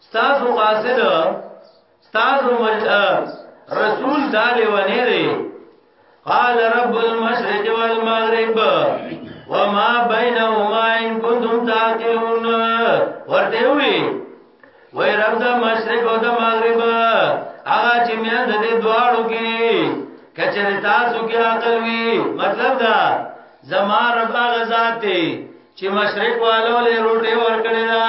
ستاسو قاصد ستاسو رسول دا لیوانه دی قال رب المشرق والمغرب وما بينهما ان كنتم تعقلون ورته وی وای رب د مشرق او د مغرب هغه چې مې د دې دواړو کې کچره تاسو کې عقل وی مطلب دا زما رب هغه ذات دی چې مشرق والو له روټي ورکړی دا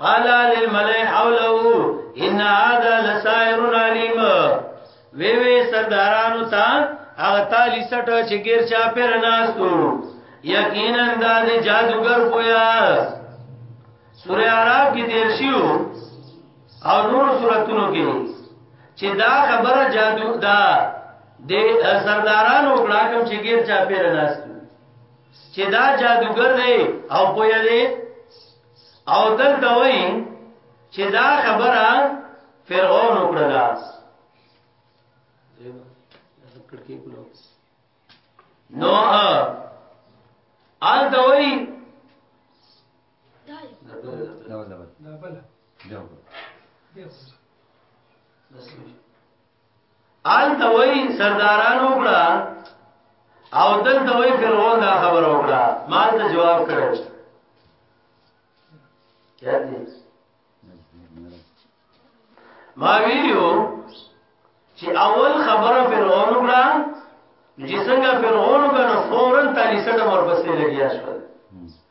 قال للملئ حوله ان هذا لسائر عليم وی وی سردارانو ته هغه تالی سټه چې غیر چا پر ناستو یقینا دا د جادوګر پویا سوره عرب کې دیر شیو او نور سوراتونو کې چې دا خبره جادو دا د سردارانو کړه کوم چې غیر چا پر ناستو چې دا جادوګر دی او پویا دی او دلته وایي چې دا خبره فرعون وکړه نو آل دوی دا بلا دا بلا آل توي سرداران وکړه او دل توي فرعون دا خبر وکړه مال ته جواب کړو ما ویلو چې اول خبره فرعون وکړه چې څنګه فرعون وکړه فورن تالیسه د مرپسې لګیا شو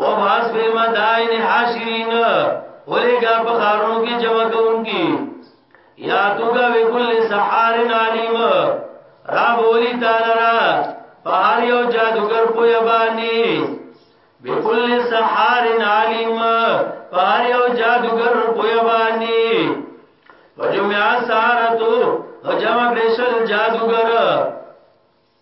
وباس په مدائن حاشرین ولګا په خارونو کې جمع کوونکی یا توګه وکل سحار علیم را بولی تعالی را په هر یو جادوګر په یبانی بكل سحار علیم په هر یو جادوګر په یبانی وجمع سحرتو وجمع بشل جادوګر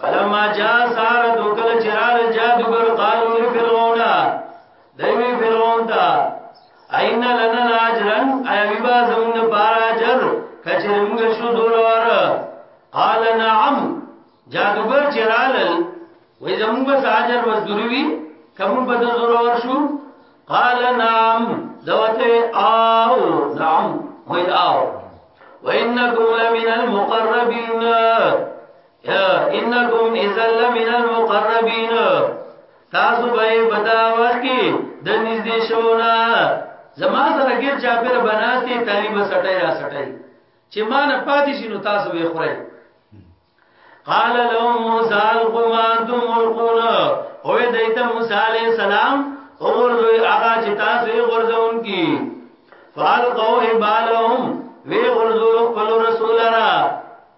فلما جاء سارا دوکل چرال جادوګر قالو لفرعون دوی فرعون تا اين لنا الاجرن ايوي با زمون پار اجر کچر موږ شو زورور قال نعم جادوګر چرال وې زمون بس اجر مزدوري وي کوم په زورور شو قال نعم دوته او نعم وې او وانکم لمن المقربين انکم اذا لمن المقربین تاسو به بدا وخت کې د نږدې شونا زما سره غیر چا پر بناسي طالب سټای را سټای چې ما نه پاتې شینو تاسو به خورئ قال لهم موسی القما انتم ملقون او دیت موسی علیہ السلام اور دوی آغا چې تاسو یې غرزون کی فالقوا حبالهم وی غرزو خپل رسول را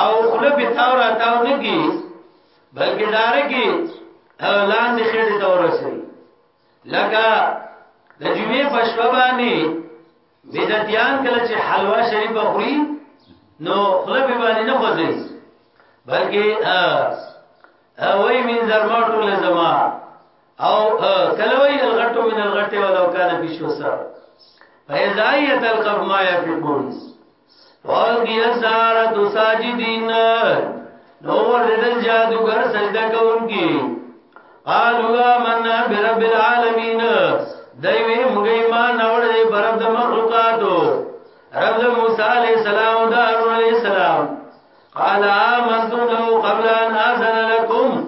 او خله په تاو را تاو نه کی بلکې دار کی لاندې خېټه تور رسي لکه د جمعې په شپه باندې بدعتيان کله چې حلوا شریف خوري نو خله په باندې نه خوځي بلکې وای من زرمټو لزما او کله وای الغټو من الغټه ولو کان فی شوسا فیزایت القف ما یفکون اور کی ازار تو ساجدین نو ورزدل جادوگر سجدہ کون کی قالو آمنا برب العالمین دیوی مگی ما نوڑ دی برب دا مخلوقاتو رب دا موسیٰ علیہ السلام و دا ارون علیہ السلام قال آمنتم لو قبل ان آزن لکم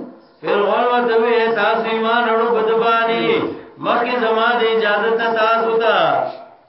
فرغون و تبی تاسو ایمان اڑو بدبانی مخی زمان دی اجازت تاسو تا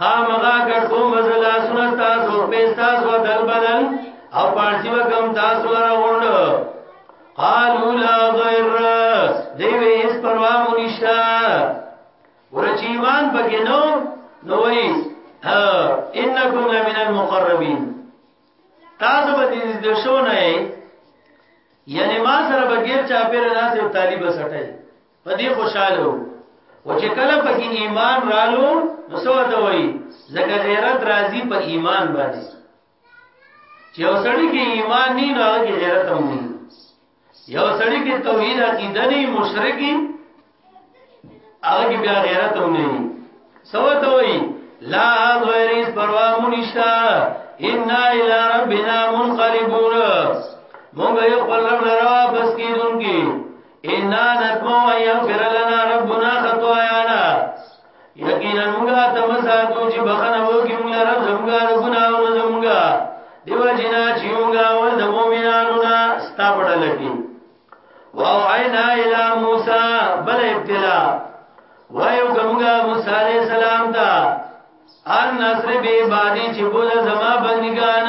خامغا ګرځو مزلا سنا تاسو په تاسو بدل بدل او پارسی وکم تاسو را وند قالوا لا غیر دی وی اس پروا مونشتا ورچیوان بګینو نو وی انکم لمن المقربین تاسو به دې د شو نه یعنی ما سره بغیر چا پیر نه سي طالب سټای په دې خوشاله وو او چې کله په ایمان رالو نو څه وته وای زکه غیرت راضی په ایمان باندې چې اوسړي کې ایمان نه نه کې غیرت هم نه یو سړي کې توحید عقیده نه مشرکی هغه کې بیا غیرت هم نه څه وته وای لا غیرز پروا مونږه ان الى ربنا منقلبون مونږ یو خپل رب لرا بس کیدونکي انا نتمو ان یغفر لنا ربنا خطايانا یقینا موږ ته مساتو چې بخنه وکړي موږ رب زموږ ربنا او زموږ دیو جنا چې موږ ور د مؤمنانو نه ستاپړ لګي واو عینا الی موسی بل ابتلا وایو کومه موسی علیہ السلام ته ان نصر به بادی چې بوله زما بندگان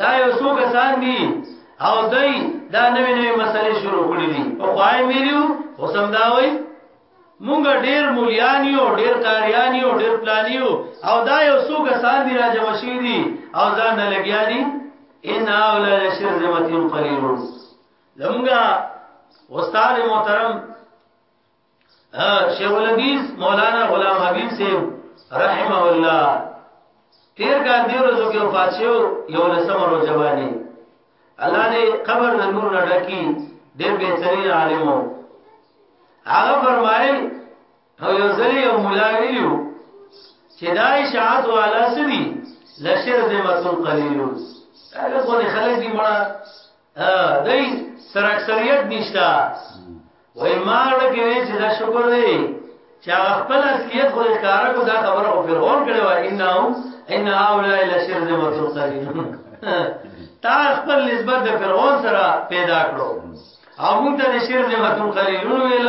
دا یو څو کسان دي او دوی دا نوې نوې مسلې شروع کړې دي او خوای ویلو او سم دا وای مونږ ډېر مولیان یو ډېر کاریان یو ډېر پلان یو او دا یو څو کسان دي راځم شي دي او ځان نه لګیا دي ان اولا شر زمتین قلیلون زمونږه استاد محترم شیخ الحدیث مولانا غلام حبیب سے رحمه الله تیر کال دی ورځو کې وفات شو یو لسم ورځ باندې الله دې قبر د نور نه ډکی ډېر بهترین عالم وو هغه فرمایل او یو ځلې یو مولا ویلو چې دا اشاعت والا سړي لشر ذمتون قلیلون هغه خو خلک دي مړه دای سر اکثریت نشتا وای ما لکه وی چې دا شکر دی چې هغه خپل اصلیت خو ښکار کو دا خبره او فرعون کړي وای انهم ان هؤلاء لشرذمه قليلون تا خپل نسبت د فرعون سره پیدا کړو او موږ ته شرذمه قليلون ویل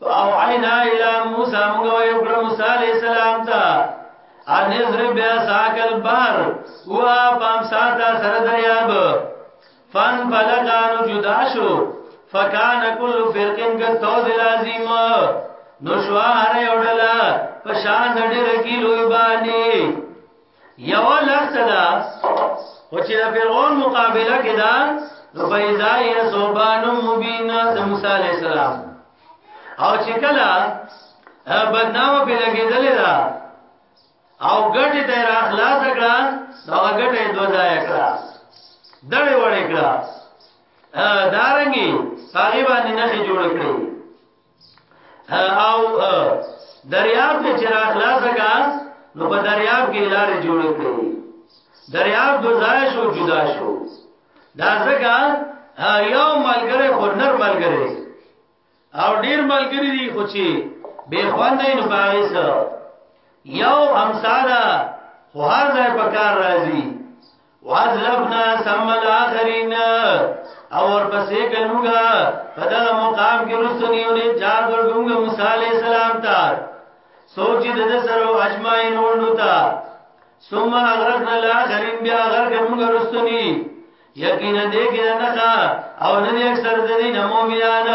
فاوحینا الی موسی موږ وایو پر موسی علی السلام ته ان یزرب بیا ساکل بحر وا پام ساته سره دریاب فن فلقانو جدا شو فکان کل فرقن کا توز لازم نو شوار یوډلا پشان ډېر کیلو باندې یو لفظ دا او چې د فرعون مقابله کې دا فیضا یا صوبان مبین د موسی علی السلام او چې کله بدنامه په لګیدل دا او ګټه ته را خلاص کړه دا ګټه دوه ځای کړه دړې وړې کړه دارنګي هغه باندې نه جوړ کړی او دریاب کې چې را خلاص کا نو په دریاب کې لارې جوړې کړې دریاب دو ځای شو جدا شو دا ځکه یو ملګری خو نر ملګری او ډیر ملګری دي خو چې بے خوانده نو باغی سا یو همسادا خو هر ځای پکار راځي وازلفنا ثم الاخرین او ورپسې کلمګه په دغه مقام کې رسنیو نه جار ورګونګ موسی علی السلام ته سوچ د سره اجمعین ورنوتا ثم اغرقنا الاخرین بیا غرق موږ رسنی یقینا دې کې نه ښا او نه دې اکثر دې نه مؤمنان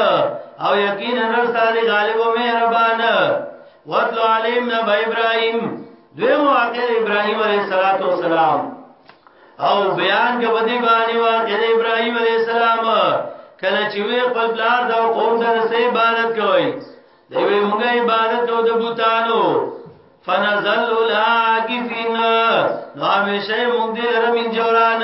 او یقینا رسول غالب او مهربان وتلو علیم نبی ابراهیم دویم واقع ابراهيم عليه الصلاه والسلام او بیان کې ودی باندې واقع ابراهيم عليه السلام کله چې وی خپل بلار دا قوم ته سه عبادت کوي دی وی موږ عبادت او د بوتانو فنزل لاکفین نو همیشه موږ دې لرم جوران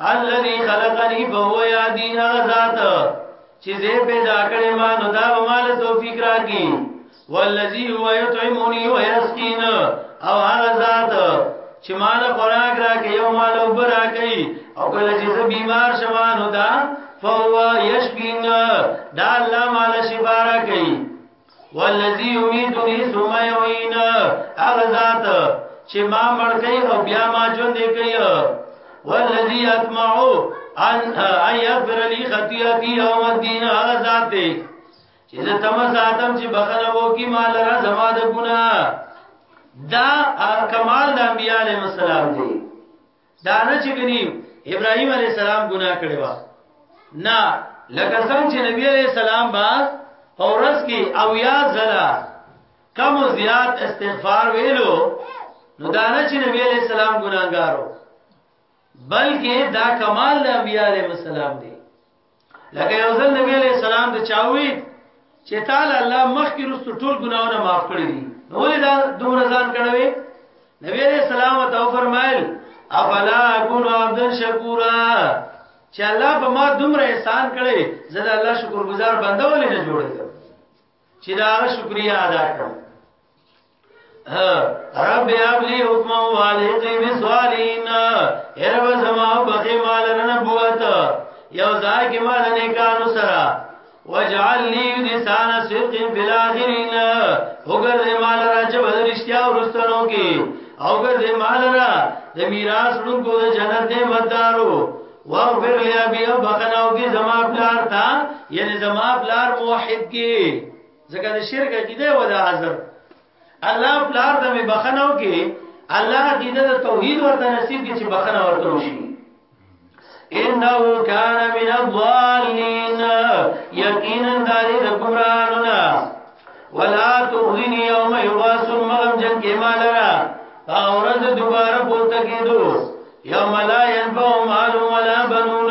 الذي خلقني فهو يهدين ذات چې زه پیدا کړې ما نو دا مال توفیق راکې والذي هو يطعمني ويسقين او هغه ذات چې مال خوراک راکې یو مال اوبر راکې او کله چې زه بیمار شوم نو دا فهو يشفين دا الله مال شفا راکې والذي يميتني ثم يحيين هغه ذات چې ما مړ کوي او بیا ما ژوند کوي والذي يطمع ان يغفر لي خطيئتي يوم الدين هغه ذات دی چې زه تم ساتم چې بخنه وو کی مال را زما د ګنا دا کمال د انبیاء علیهم السلام دی دا نه چې ګنی ابراهيم عليه السلام ګناه کړی و نه لکه څنګه چې نبی عليه السلام با اورس کې او یا زلا کم و زیات استغفار ویلو نو دا نه چې نبی عليه السلام ګناګارو بلکې دا کمال د انبیاء علیهم السلام دی لکه یو ځل نبی علیہ السلام د چاوي چې تعالی الله مخکې رستو ټول ګناونه معاف کړی دي نو ولې دا دومره ځان کړوي نبی علیہ السلام ته فرمایل افلا اكون عبدا شکورا چې الله په ما دومره احسان کړي زه د الله شکر گزار بنده ولې نه جوړم چې دا شکریا ادا کړم رب ابلی حکم و علیقی بسوالین ارب زمان بخی مال نبوت یو ځای کې مال نیکانو سره وجعل لی لسان صدق فی الاخرین وګر دې مال را چې بل رښتیا ورستنو کې او ګر دې مال را د میراث لونکو د جنت دې مدارو واغفر لیا بیا بخناو کې زما پلار تا یعنی زما پلار موحد کې ځکه د شرک عقیده و د عذر الله پلار د می بخنو کې الله عقیده د توحید ورته نصیب کې چې بخنه ورته وشي انه کان من الضالین یقینا داری د قراننا ولا تغنی یوم یباس مغم جن کې مالرا اورز دوباره پورته کېدو یوم لا ينفع مال ولا بنون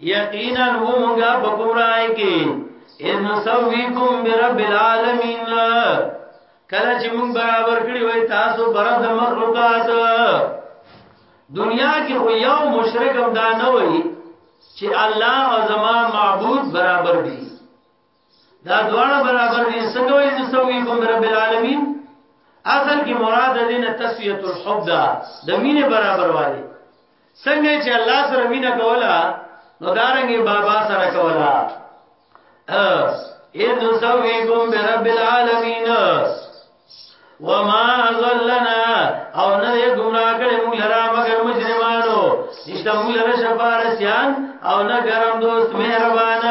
یقینا موږ په کومرای کې ان نسویکم برب العالمین کله چې موږ برابر کړی وای تاسو برد مخلوقات دنیا کې خو یو مشرک هم دا نه وای چې الله او زما معبود برابر دي دا دواړه برابر دي څنګه وایي چې سوي کوم رب العالمین اصل کې مراد دې نه تسویه الحب دا د مینې برابر والی څنګه چې الله سره مینا کولا نو دارنګي بابا سره کولا اذ سويكم برب العالمين وما ظلنا او نه یې گمراه کړې موږ لرا مگر مجرمانو نشته موږ لرا شفارسیان او نه ګرم دوست مهربان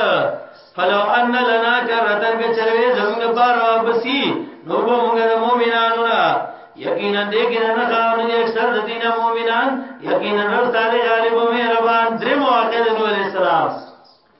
فلو ان لنا کرتن که چلوې زموږ پر واپسی نو به موږ د مؤمنانو نه یقینا دې کې نه خاون دې اکثر د دین مؤمنان یقینا رب تعالی غالب او مهربان درې مواقع د نور اسلام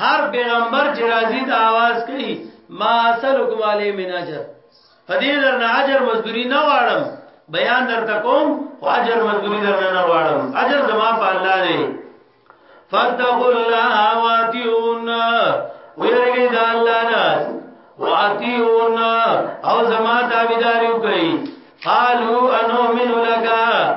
هر پیغمبر چې راځي ته आवाज کوي ما اسلکم علی من اجر پدې درنه اجر مزدوری نه واړم بیان درته کوم خو اجر مزدوری درنه نه واړم اجر زما په الله دی فتقوا الله واتیون ویرګی د الله نه واتیون او زما تابعداري کوي قالو انو من لکا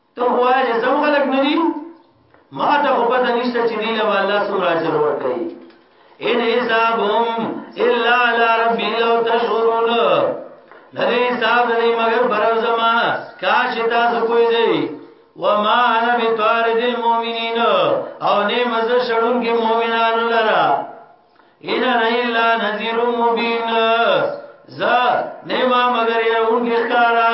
ته وایې چې سم خلک نه دي ما ته خو پته نشته چې دی له الله سره اجر ورکړي ان حسابهم الا على ربي لو تشعرون لدې حساب دې مگر پر زما کاش تاسو کوی دی وما انا بطارد المؤمنين او نه مزه شړون کې مؤمنانو لرا ان انا الا نذير مبين ز نه ما مگر يرون کې ښکارا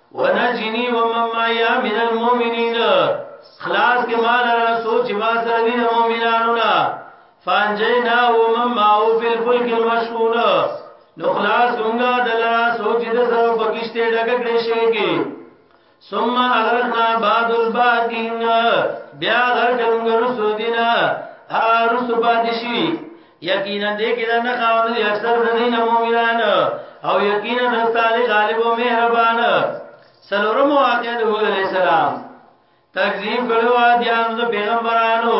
ونجنی ومن معي من المؤمنين خلاص کې مال را سوچ ما سره دي مؤمنانو نه فانجینا ومن معه في الفلك المشغول نو خلاص څنګه دلا سوچ د سره پکشته ډګړې شي کې ثم اغرقنا بعد الباقين بیا غرق موږ رسو دینا ها رسو پاتشي یقینا دې کې دا نه خاوند دي اکثر د دین مؤمنان او یقینا رسال غالب او مهربان سلورم واقعه د هود علی السلام تکذیب کړو آدیان د پیغمبرانو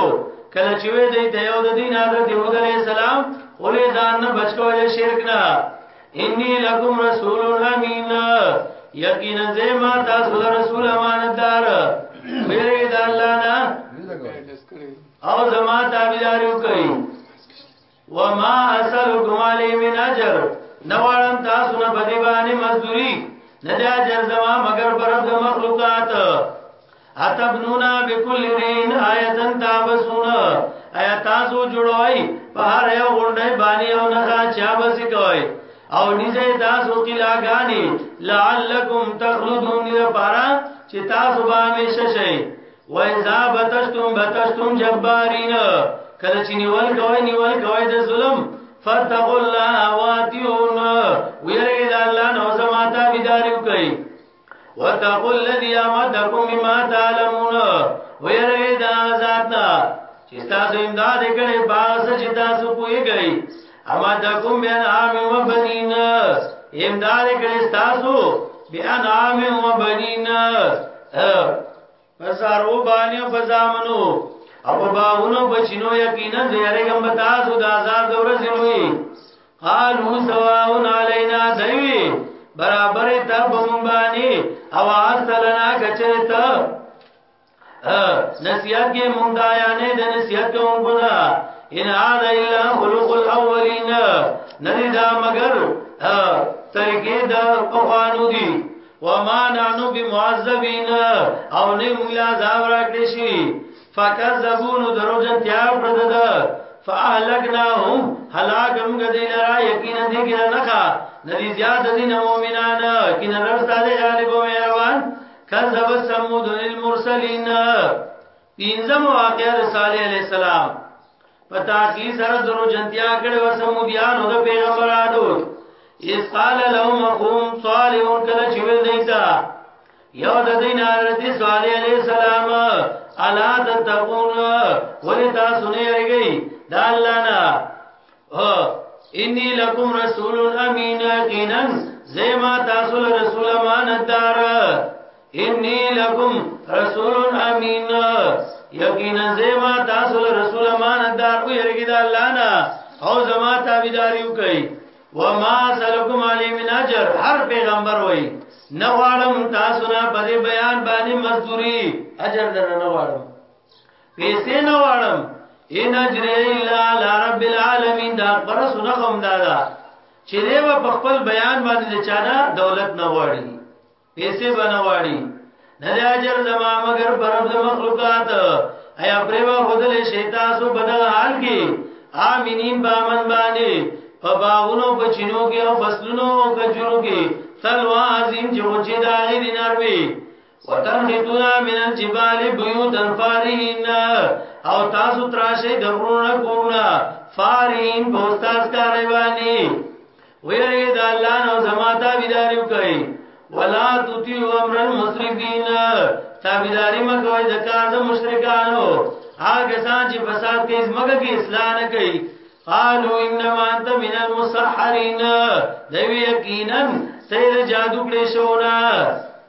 کله چې وې دې ته یو د دین حضرت هود علی السلام اولې ځان نه بچکول شرک نه انی لکم رسول امین یقینا زما تاسو رسول امانتدار ویری د الله نه او زما تابعداري وکړي وما اسلکم علی من اجر نوالم تاسو نه بدی باندې مزدوری نه دا اجر زما مگر پر د مخلوقات اتبنونا بكل رین آیتن تابسون آیا تاسو جوړوي په هر یو غونډه باندې او نه چا بس کوي او نيزه تاسو قلاګانی لعلکم تخلدون لپاره چې تاسو به همیشه شئ وایزا بتشتم بتشتم جبارین کله چې نیول کوي نیول کوي د ظلم فتقوا الله واتيون ويري د الله نو زما ته بيداري کوي وتقوا الذي امدكم بما تعلمون ويري د ذاتنا چې تاسو امداد کړي باز چې تاسو پويږئ امدکم بین عام و بنین امداد کړي تاسو بیا عام و بنین فزارو باندې فزامنو او په باغونو بچینو یقینا زیارګم به تاسو د عذاب د ورځې وي قالو سواون علینا دوی برابر ته بمبانی او اصلنا کچته نصیحت کې مونږ دا یا نه د نصیحت کوونکو نه ان عاد الا خلق الاولین ندی دا مگر طریقې د پخوانو دي وما نانو بمعذبین او نه موږ لا عذاب راکړي شي فکذبون دروجن تیار کړد ده فاهلکناهم هلاک موږ دې لرا یقینا دې کې نه ښه ندی زیاد دین مؤمنان کین رستا دې غالب او مهربان کذب سمود للمرسلین پینځم واقعه د صالح علی السلام پتا کی سره درو جنتیا کړه وسم بیان د پیغمبرانو اس قال لهم قوم صالح کله چې ویل دیتا یو د دین حضرت صالح علی السلام الا تتقون ولتا سنې رګی دا الله نه انی لکم رسول امین یقینا زما تاسو له رسول امانتدار انی لکم رسول امین یقینا زما تاسو له رسول امانتدار او یریګی د الله نه او زما تابعداریو کوي وما سلکم علی من اجر هر پیغمبر وای نه غواړم تاسو نه په بیان باندې مزدوری اجر درنه غواړم پیسې نه واړم ان اجر الا علی رب العالمین دا پر سونه کوم دادا چې دی په خپل بیان باندې چانه دولت نه واړي پیسې باندې واړي نه اجر زما مگر پر رب مخلوقات ایا پروا خدل شیطان سو بدل حال کې امینین با من باندې په باغونو په چینو کې او فصلونو او کجورو کې تلوا عظیم چې وچې دا غیر ناروي وتنحتنا من الجبال بيوتا فارهين او تاسو تراشي د غرونه کورونه فارهين په استاد کاري باندې ویری د الله نو زما ته بيداری کوي ولا تطيع امر المسرفين تابعداري مکوې د کار د مشرکانو هغه سان چې فساد کوي زمګه کې اصلاح نه کوي قالوا انما انت من المسحرين دوی یقینا سیر جادو کړې شو نه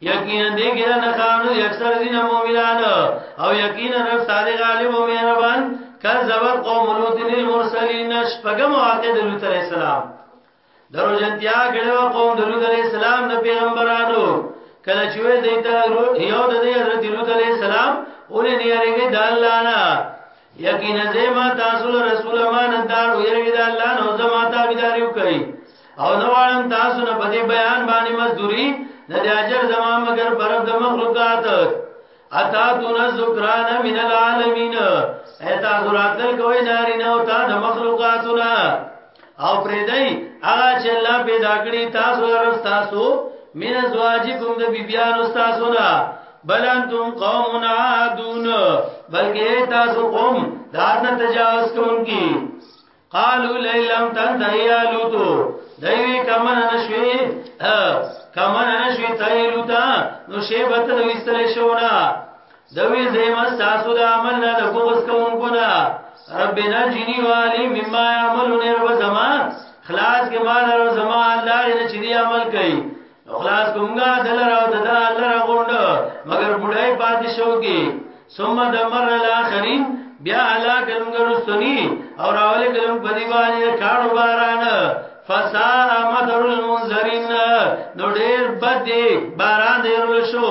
یقینا دې ګره نه خانو اکثر دین مؤمنان او یقینا رب ساري غالب او مهربان کذبت قوم لوط للمرسلین شپږم واقع د لوط علیہ السلام درو جنتیا ګړو قوم د لوط علیہ السلام د پیغمبرانو کله چې وې دیتا یو د حضرت لوط علیہ السلام اولې نه یریږي د الله نه یقینا زما تاسو له رسول امانتدار او یری د الله نو زما تابعداري وکړي او نو وړم تاسو نه په دې بیان باندې مزدوري د اجر زما مگر برب د مخلوقات اتا تون ذکران من العالمین ایت حضرات کوي نارینه او تا د مخلوقاتنا او پریدای هغه چې الله پیدا کړی تاسو لپاره تاسو من ازواجکم د بیبیانو تاسو نه بل انتم قوم عادون بلکې تاسو قوم دار نه تجاوز کوونکی قالوا لئن تنتهي يا لوط دوی کمن نشوي کمن نشوي تای لوط نو شی بت نو استل شونا زوی زیم استاسو دا عمل نه د کوس کوم کنا رب نجنی والی مما یعملون رب زما خلاص کې مال او زما الله دې چې دی عمل کوي خلاص کومګه دل راو د الله را غوند مگر بډای پاتې شو کې ثم دمر الاخرین بیا علا کلم ګرستنی او راول کلم بدی باندې کاڼو باران فسار مدر المنذرین نو ډیر بد باران دی ورشو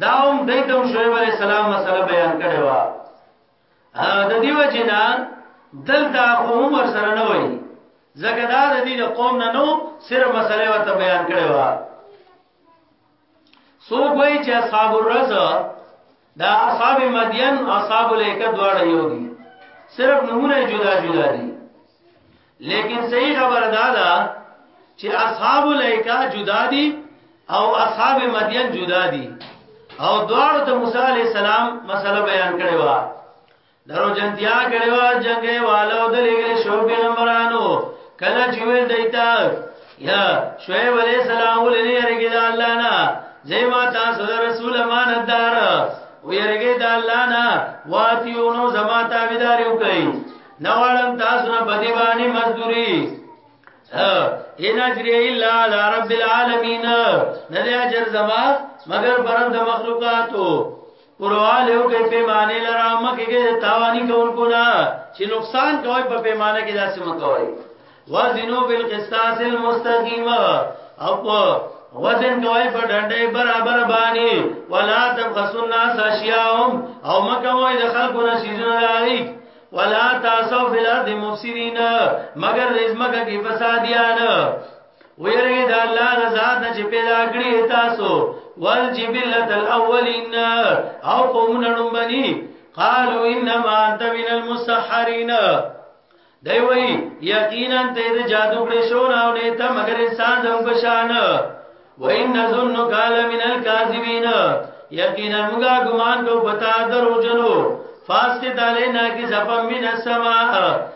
داوم دیتم شعیب علیہ السلام مسله بیان کړي وا د دیو جنا دلته خو عمر سره نه وای زګه دا د دې قوم نه نو صرف مسله ورته بیان کړي وا سو کوئی چې اصحاب الرز دا اصحاب مدین اصحاب الیکه دواړه یو دي صرف نمونه جدا جدا دي لیکن صحیح خبر دا ده چې اصحاب الیکه جدا دي او اصحاب مدین جدا دي او دواړو ته موسی علی السلام مسله بیان کړې و درو جنتیا کړي وا جنگي والو د لګل شو پیغمبرانو کله چې ویل دیتا یا شعیب علی السلام ولنی رګی د الله نه زیما تاسو د رسول امانتدار و یرګی د الله نه واتیونو زما تابعدار یو کوي نوالم تاسو نه بدی باندې مزدوری ان اجر الا علی رب العالمین نه اجر زما مگر پرم د مخلوقاتو پرواله یو کې پیمانه لرا مکه کې تاوانی کوونکو نه چې نقصان کوي په پیمانه کې داسې مکوي وزنو بالقسطاس المستقیم او وزن کوي په ډنډې برابر باندې ولا تبخسوا الناس اشیاءهم او مکه وای د خلکو نشیزونه راغی ولا تاسو فی الارض مفسدین مگر رزمګه کې فسادیان ویرګی دا الله د ذات نه چې پیدا کړی تاسو ول جبلت الاولین او قومنا نمبنی قالوا انما انت من المسحرین دی وی یقینا ته د جادو کړی شو نه او نه ته مگر انسان د بشان و ان ظن قال من الكاذبین یقینا موږ ګمان کو پتا درو جنو فاسقط علینا کی زفم من السماء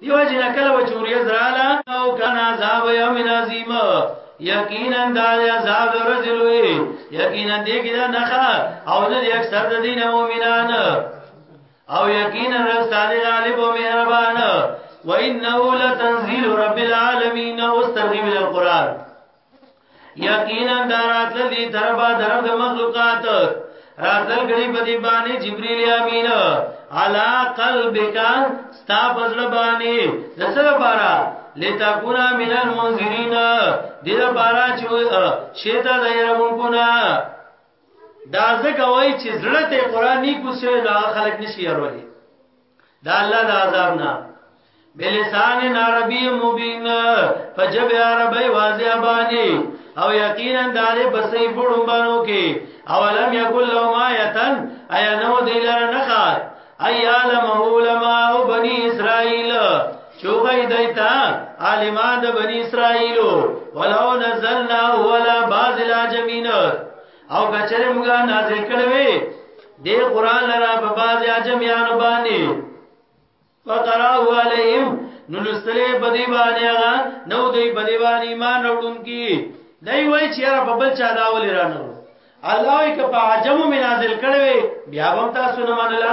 دیو جن کله وچوری زرالا او کان عذاب یوم عظیم یقینا دا عذاب درجلوی یقینا دې کې دا نخا او دې اکثر د دین مؤمنان او یقینا رسول غالب او مهربان و انه لتنزيل رب العالمین واستغفر القران یقینا دراتل دی دربا درب مخلوقات راتل غړي په دی باندې جبريل امين علا قلبک ستا فضل باندې دسر بارا لتكونا من المنذرين دیر بارا چې شیطان د يرونکو نه دا ځکه وای چې زړه ته قران نه کوسه نه خلک نشي ورولي دا الله د عذاب نه بلسان عربی مبین فجب عربی واضح بانی او یقینا دارې بسې پړم بانو کې اولم یکل لو ما یتن ایا نو دیلر نخا ایال مولما او بنی اسرائیل چوغی دیتا عالمان د بنی اسرائیلو ولو نزلنا ولا باز لا جمینه او کچره موږ نازل کړوي دې قران لرا په باز اجم یانو باندې فقراو علیهم نو لستلې په دی باندې هغه نو دی په دی باندې ایمان وروړونکي دای وای چې را په بل چا داول رانو الله یک په عجم منازل کړي بیا هم تاسو نه منله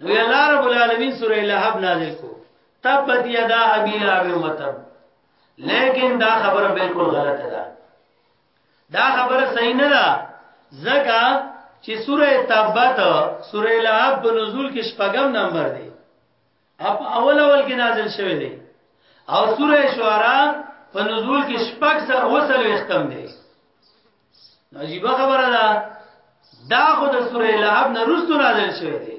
نو یا الله رب العالمین سورې لهب نازل کو تبت یدا ابي لهب ومتب لیکن دا خبره بالکل غلطه ده دا خبره صحیح نه ده ځکه چې سوره تبت سوره لهب په نزول کې شپږم نمبر دی اپ اول اول کې نازل شوی دی او سوره شعراء په نزول کې شپږ سره وصل وختم دی عجیب خبره ده دا خو د سورې لهب نه رستو نازل شوی دی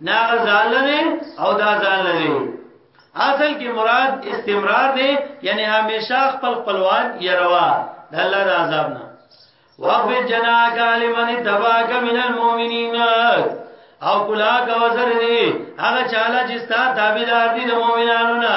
ناغه ځان لري او دا ځان لري اصل کې مراد استمرار دی یعنی همیشه خپل خپلوان يروا د الله د عذاب نه وقف جناک لمن تباک من المؤمنین او کلا کا وزر دی هغه چاله چې ستا تابعدار دي د مؤمنانو نه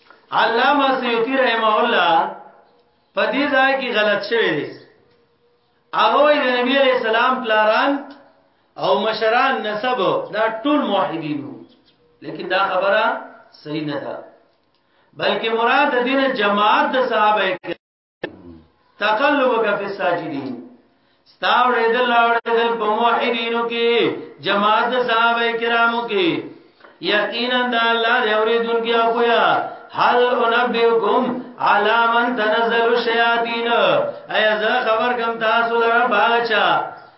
علامه سیوطی رحمه الله په دې ځای کې غلط شوی دی هغه د نبی علی السلام پلاران او مشران نسب دا ټول موحدین وو لیکن دا خبره صحیح نه ده بلکې مراد د دین جماعت د صحابه تقلبک فی الساجدین ستاوړې د لاوړې د بموحدینو کې جماعت د صحابه کرامو کې یقینا د الله د اوریدونکو او پویا هل انبئکم علی من تنزل الشیاطین ایا زه خبر کوم تاسو لپاره باچا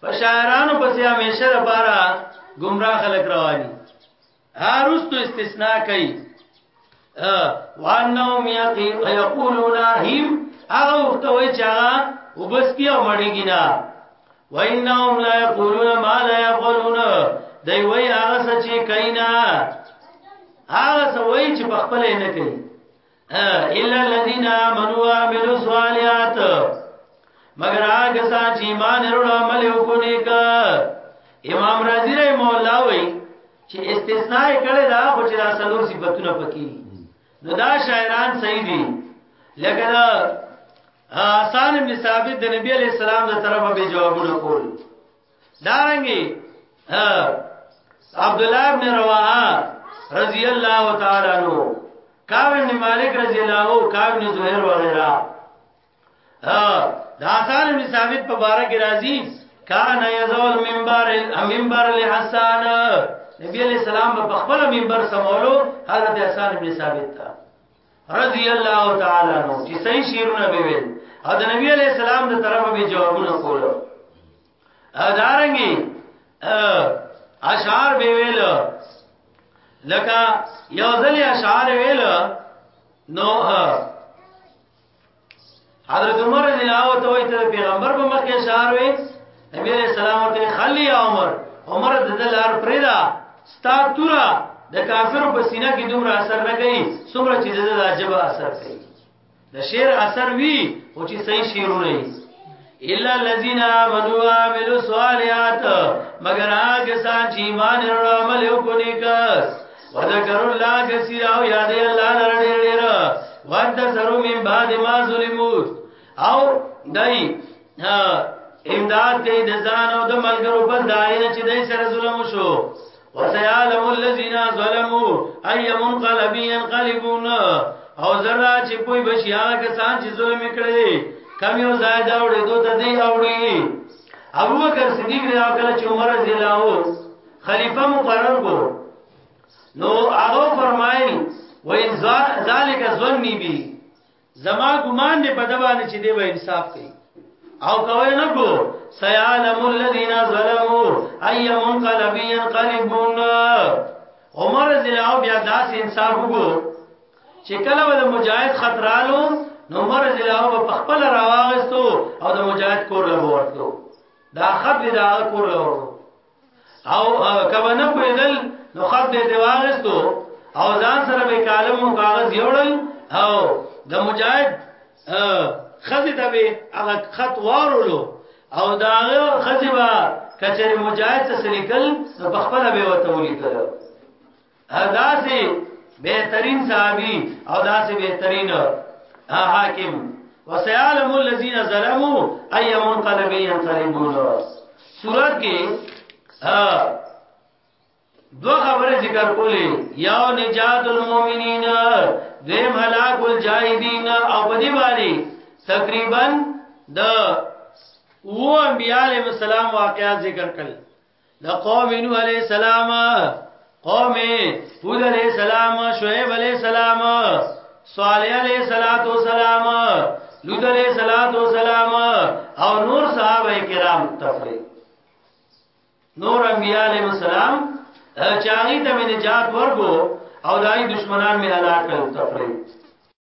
په شاعرانو پسې همیشه لپاره گمراه خلک رواني هاروستو استثناء کوي وانهم یقولون هم هغه وخت وای چې هغه وبسکی او مړیږي نه وانهم لا یقولون ما لا یقولون دی وای هغه سچې کینا هغه سوي چې په خپل نه کوي الا الذين امنوا وعملوا الصالحات مگر هغه سان چې ایمان وروړو عمل وکړي کا امام رازی رحم الله وی چې استثناء کړي دا خو چې دا سلور صفاتونه پکې نو دا شاعران صحیح دي لکه دا حسن بن ثابت د نبی علی السلام د طرفه به جوابونه کول دارنګي عبد الله بن رواحه رضی الله تعالی عنہ کعب بن مالک رضی الله عنه کعب بن زهیر وغیرہ ها دا حسن بن ثابت په بارک راضی کان یزول منبر منبر لحسان نبی علیہ السلام په خپل منبر سمولو حضرت حسن بن ثابت تا رضی الله تعالی عنہ چې صحیح شعرونه به ویل او د نبی علی السلام د طرفه به جوابونه کول او دارنګي اشعار به ویل لکه یو ځلې اشعار ویل نو حضرت عمر رضی الله عنه ته وایي ته پیغمبر په مخ کې شعار وې نبی عليه السلام ته خلی عمر عمر د دلار پرېدا ستا تورا د کافرو په سینه کې دومره اثر نه کوي څومره چې د عجب اثر کوي د شعر اثر وی او چې صحیح شعرونه وي الا الذين امنوا وعملوا الصالحات مگر هغه سان چې ایمان او عمل وکړي کس وذكر الله كثيرا او یاد الله لره ډېر ډېر وانتصروا من بعد ما ظلموا او دای امداد کوي د ځان او د ملګرو په داینه چې دای سره ظلم وشو وسيعلم الذين ظلموا اي منقلب ينقلبون او زرا چې پوي بشي هغه کسان چې ظلم کړي کم یو زائد اوړي دوی ته دی اوړي ابو بکر صدیق رضی الله عنه چې عمر رضی الله خلیفہ مقرر کو نو هغه فرمایي وای ذالک ظنی بی زما ګمان دی په د باندې چې دی به انصاف کوي او کوي نه کو سيعلم الذين ظلموا اي منقلب ينقلبون عمر زلاو بیا داس انصاف وګو چې کله ول مجاهد خطرالو نو عمر زلاو په خپل راواغستو او د مجاهد کور له ورتلو دا خط دا کور له ورتلو او کبه نه پېدل نو خط دې دیواغستو او ځان سره به کالم او کاغذ یوړل او د مجاهد خزه ته به هغه خط وارولو او دا هغه خزه به کچر مجاهد څه لیکل په خپل به وته ولیکل داسې بهترین صحابي او داسې بهترین حاکم وسيعلم الذين ظلموا اي منقلب ينقلبون سورۃ کې دو خبره ذکر کولې یو نجات المؤمنین دیم هلاک الجاهدین او په دې باندې تقریبا د و انبیاء علیهم السلام واقعات ذکر کړل د قوم نوح علیہ السلام قوم هود علیہ السلام شعیب علیہ السلام صالح علیہ الصلات والسلام لوط علیہ الصلات والسلام او نور صحابه کرام تفریق نور انبیاء علیہ السلام چاغی ته نجات ورکو او دای دشمنان می هلاک کړ تفریق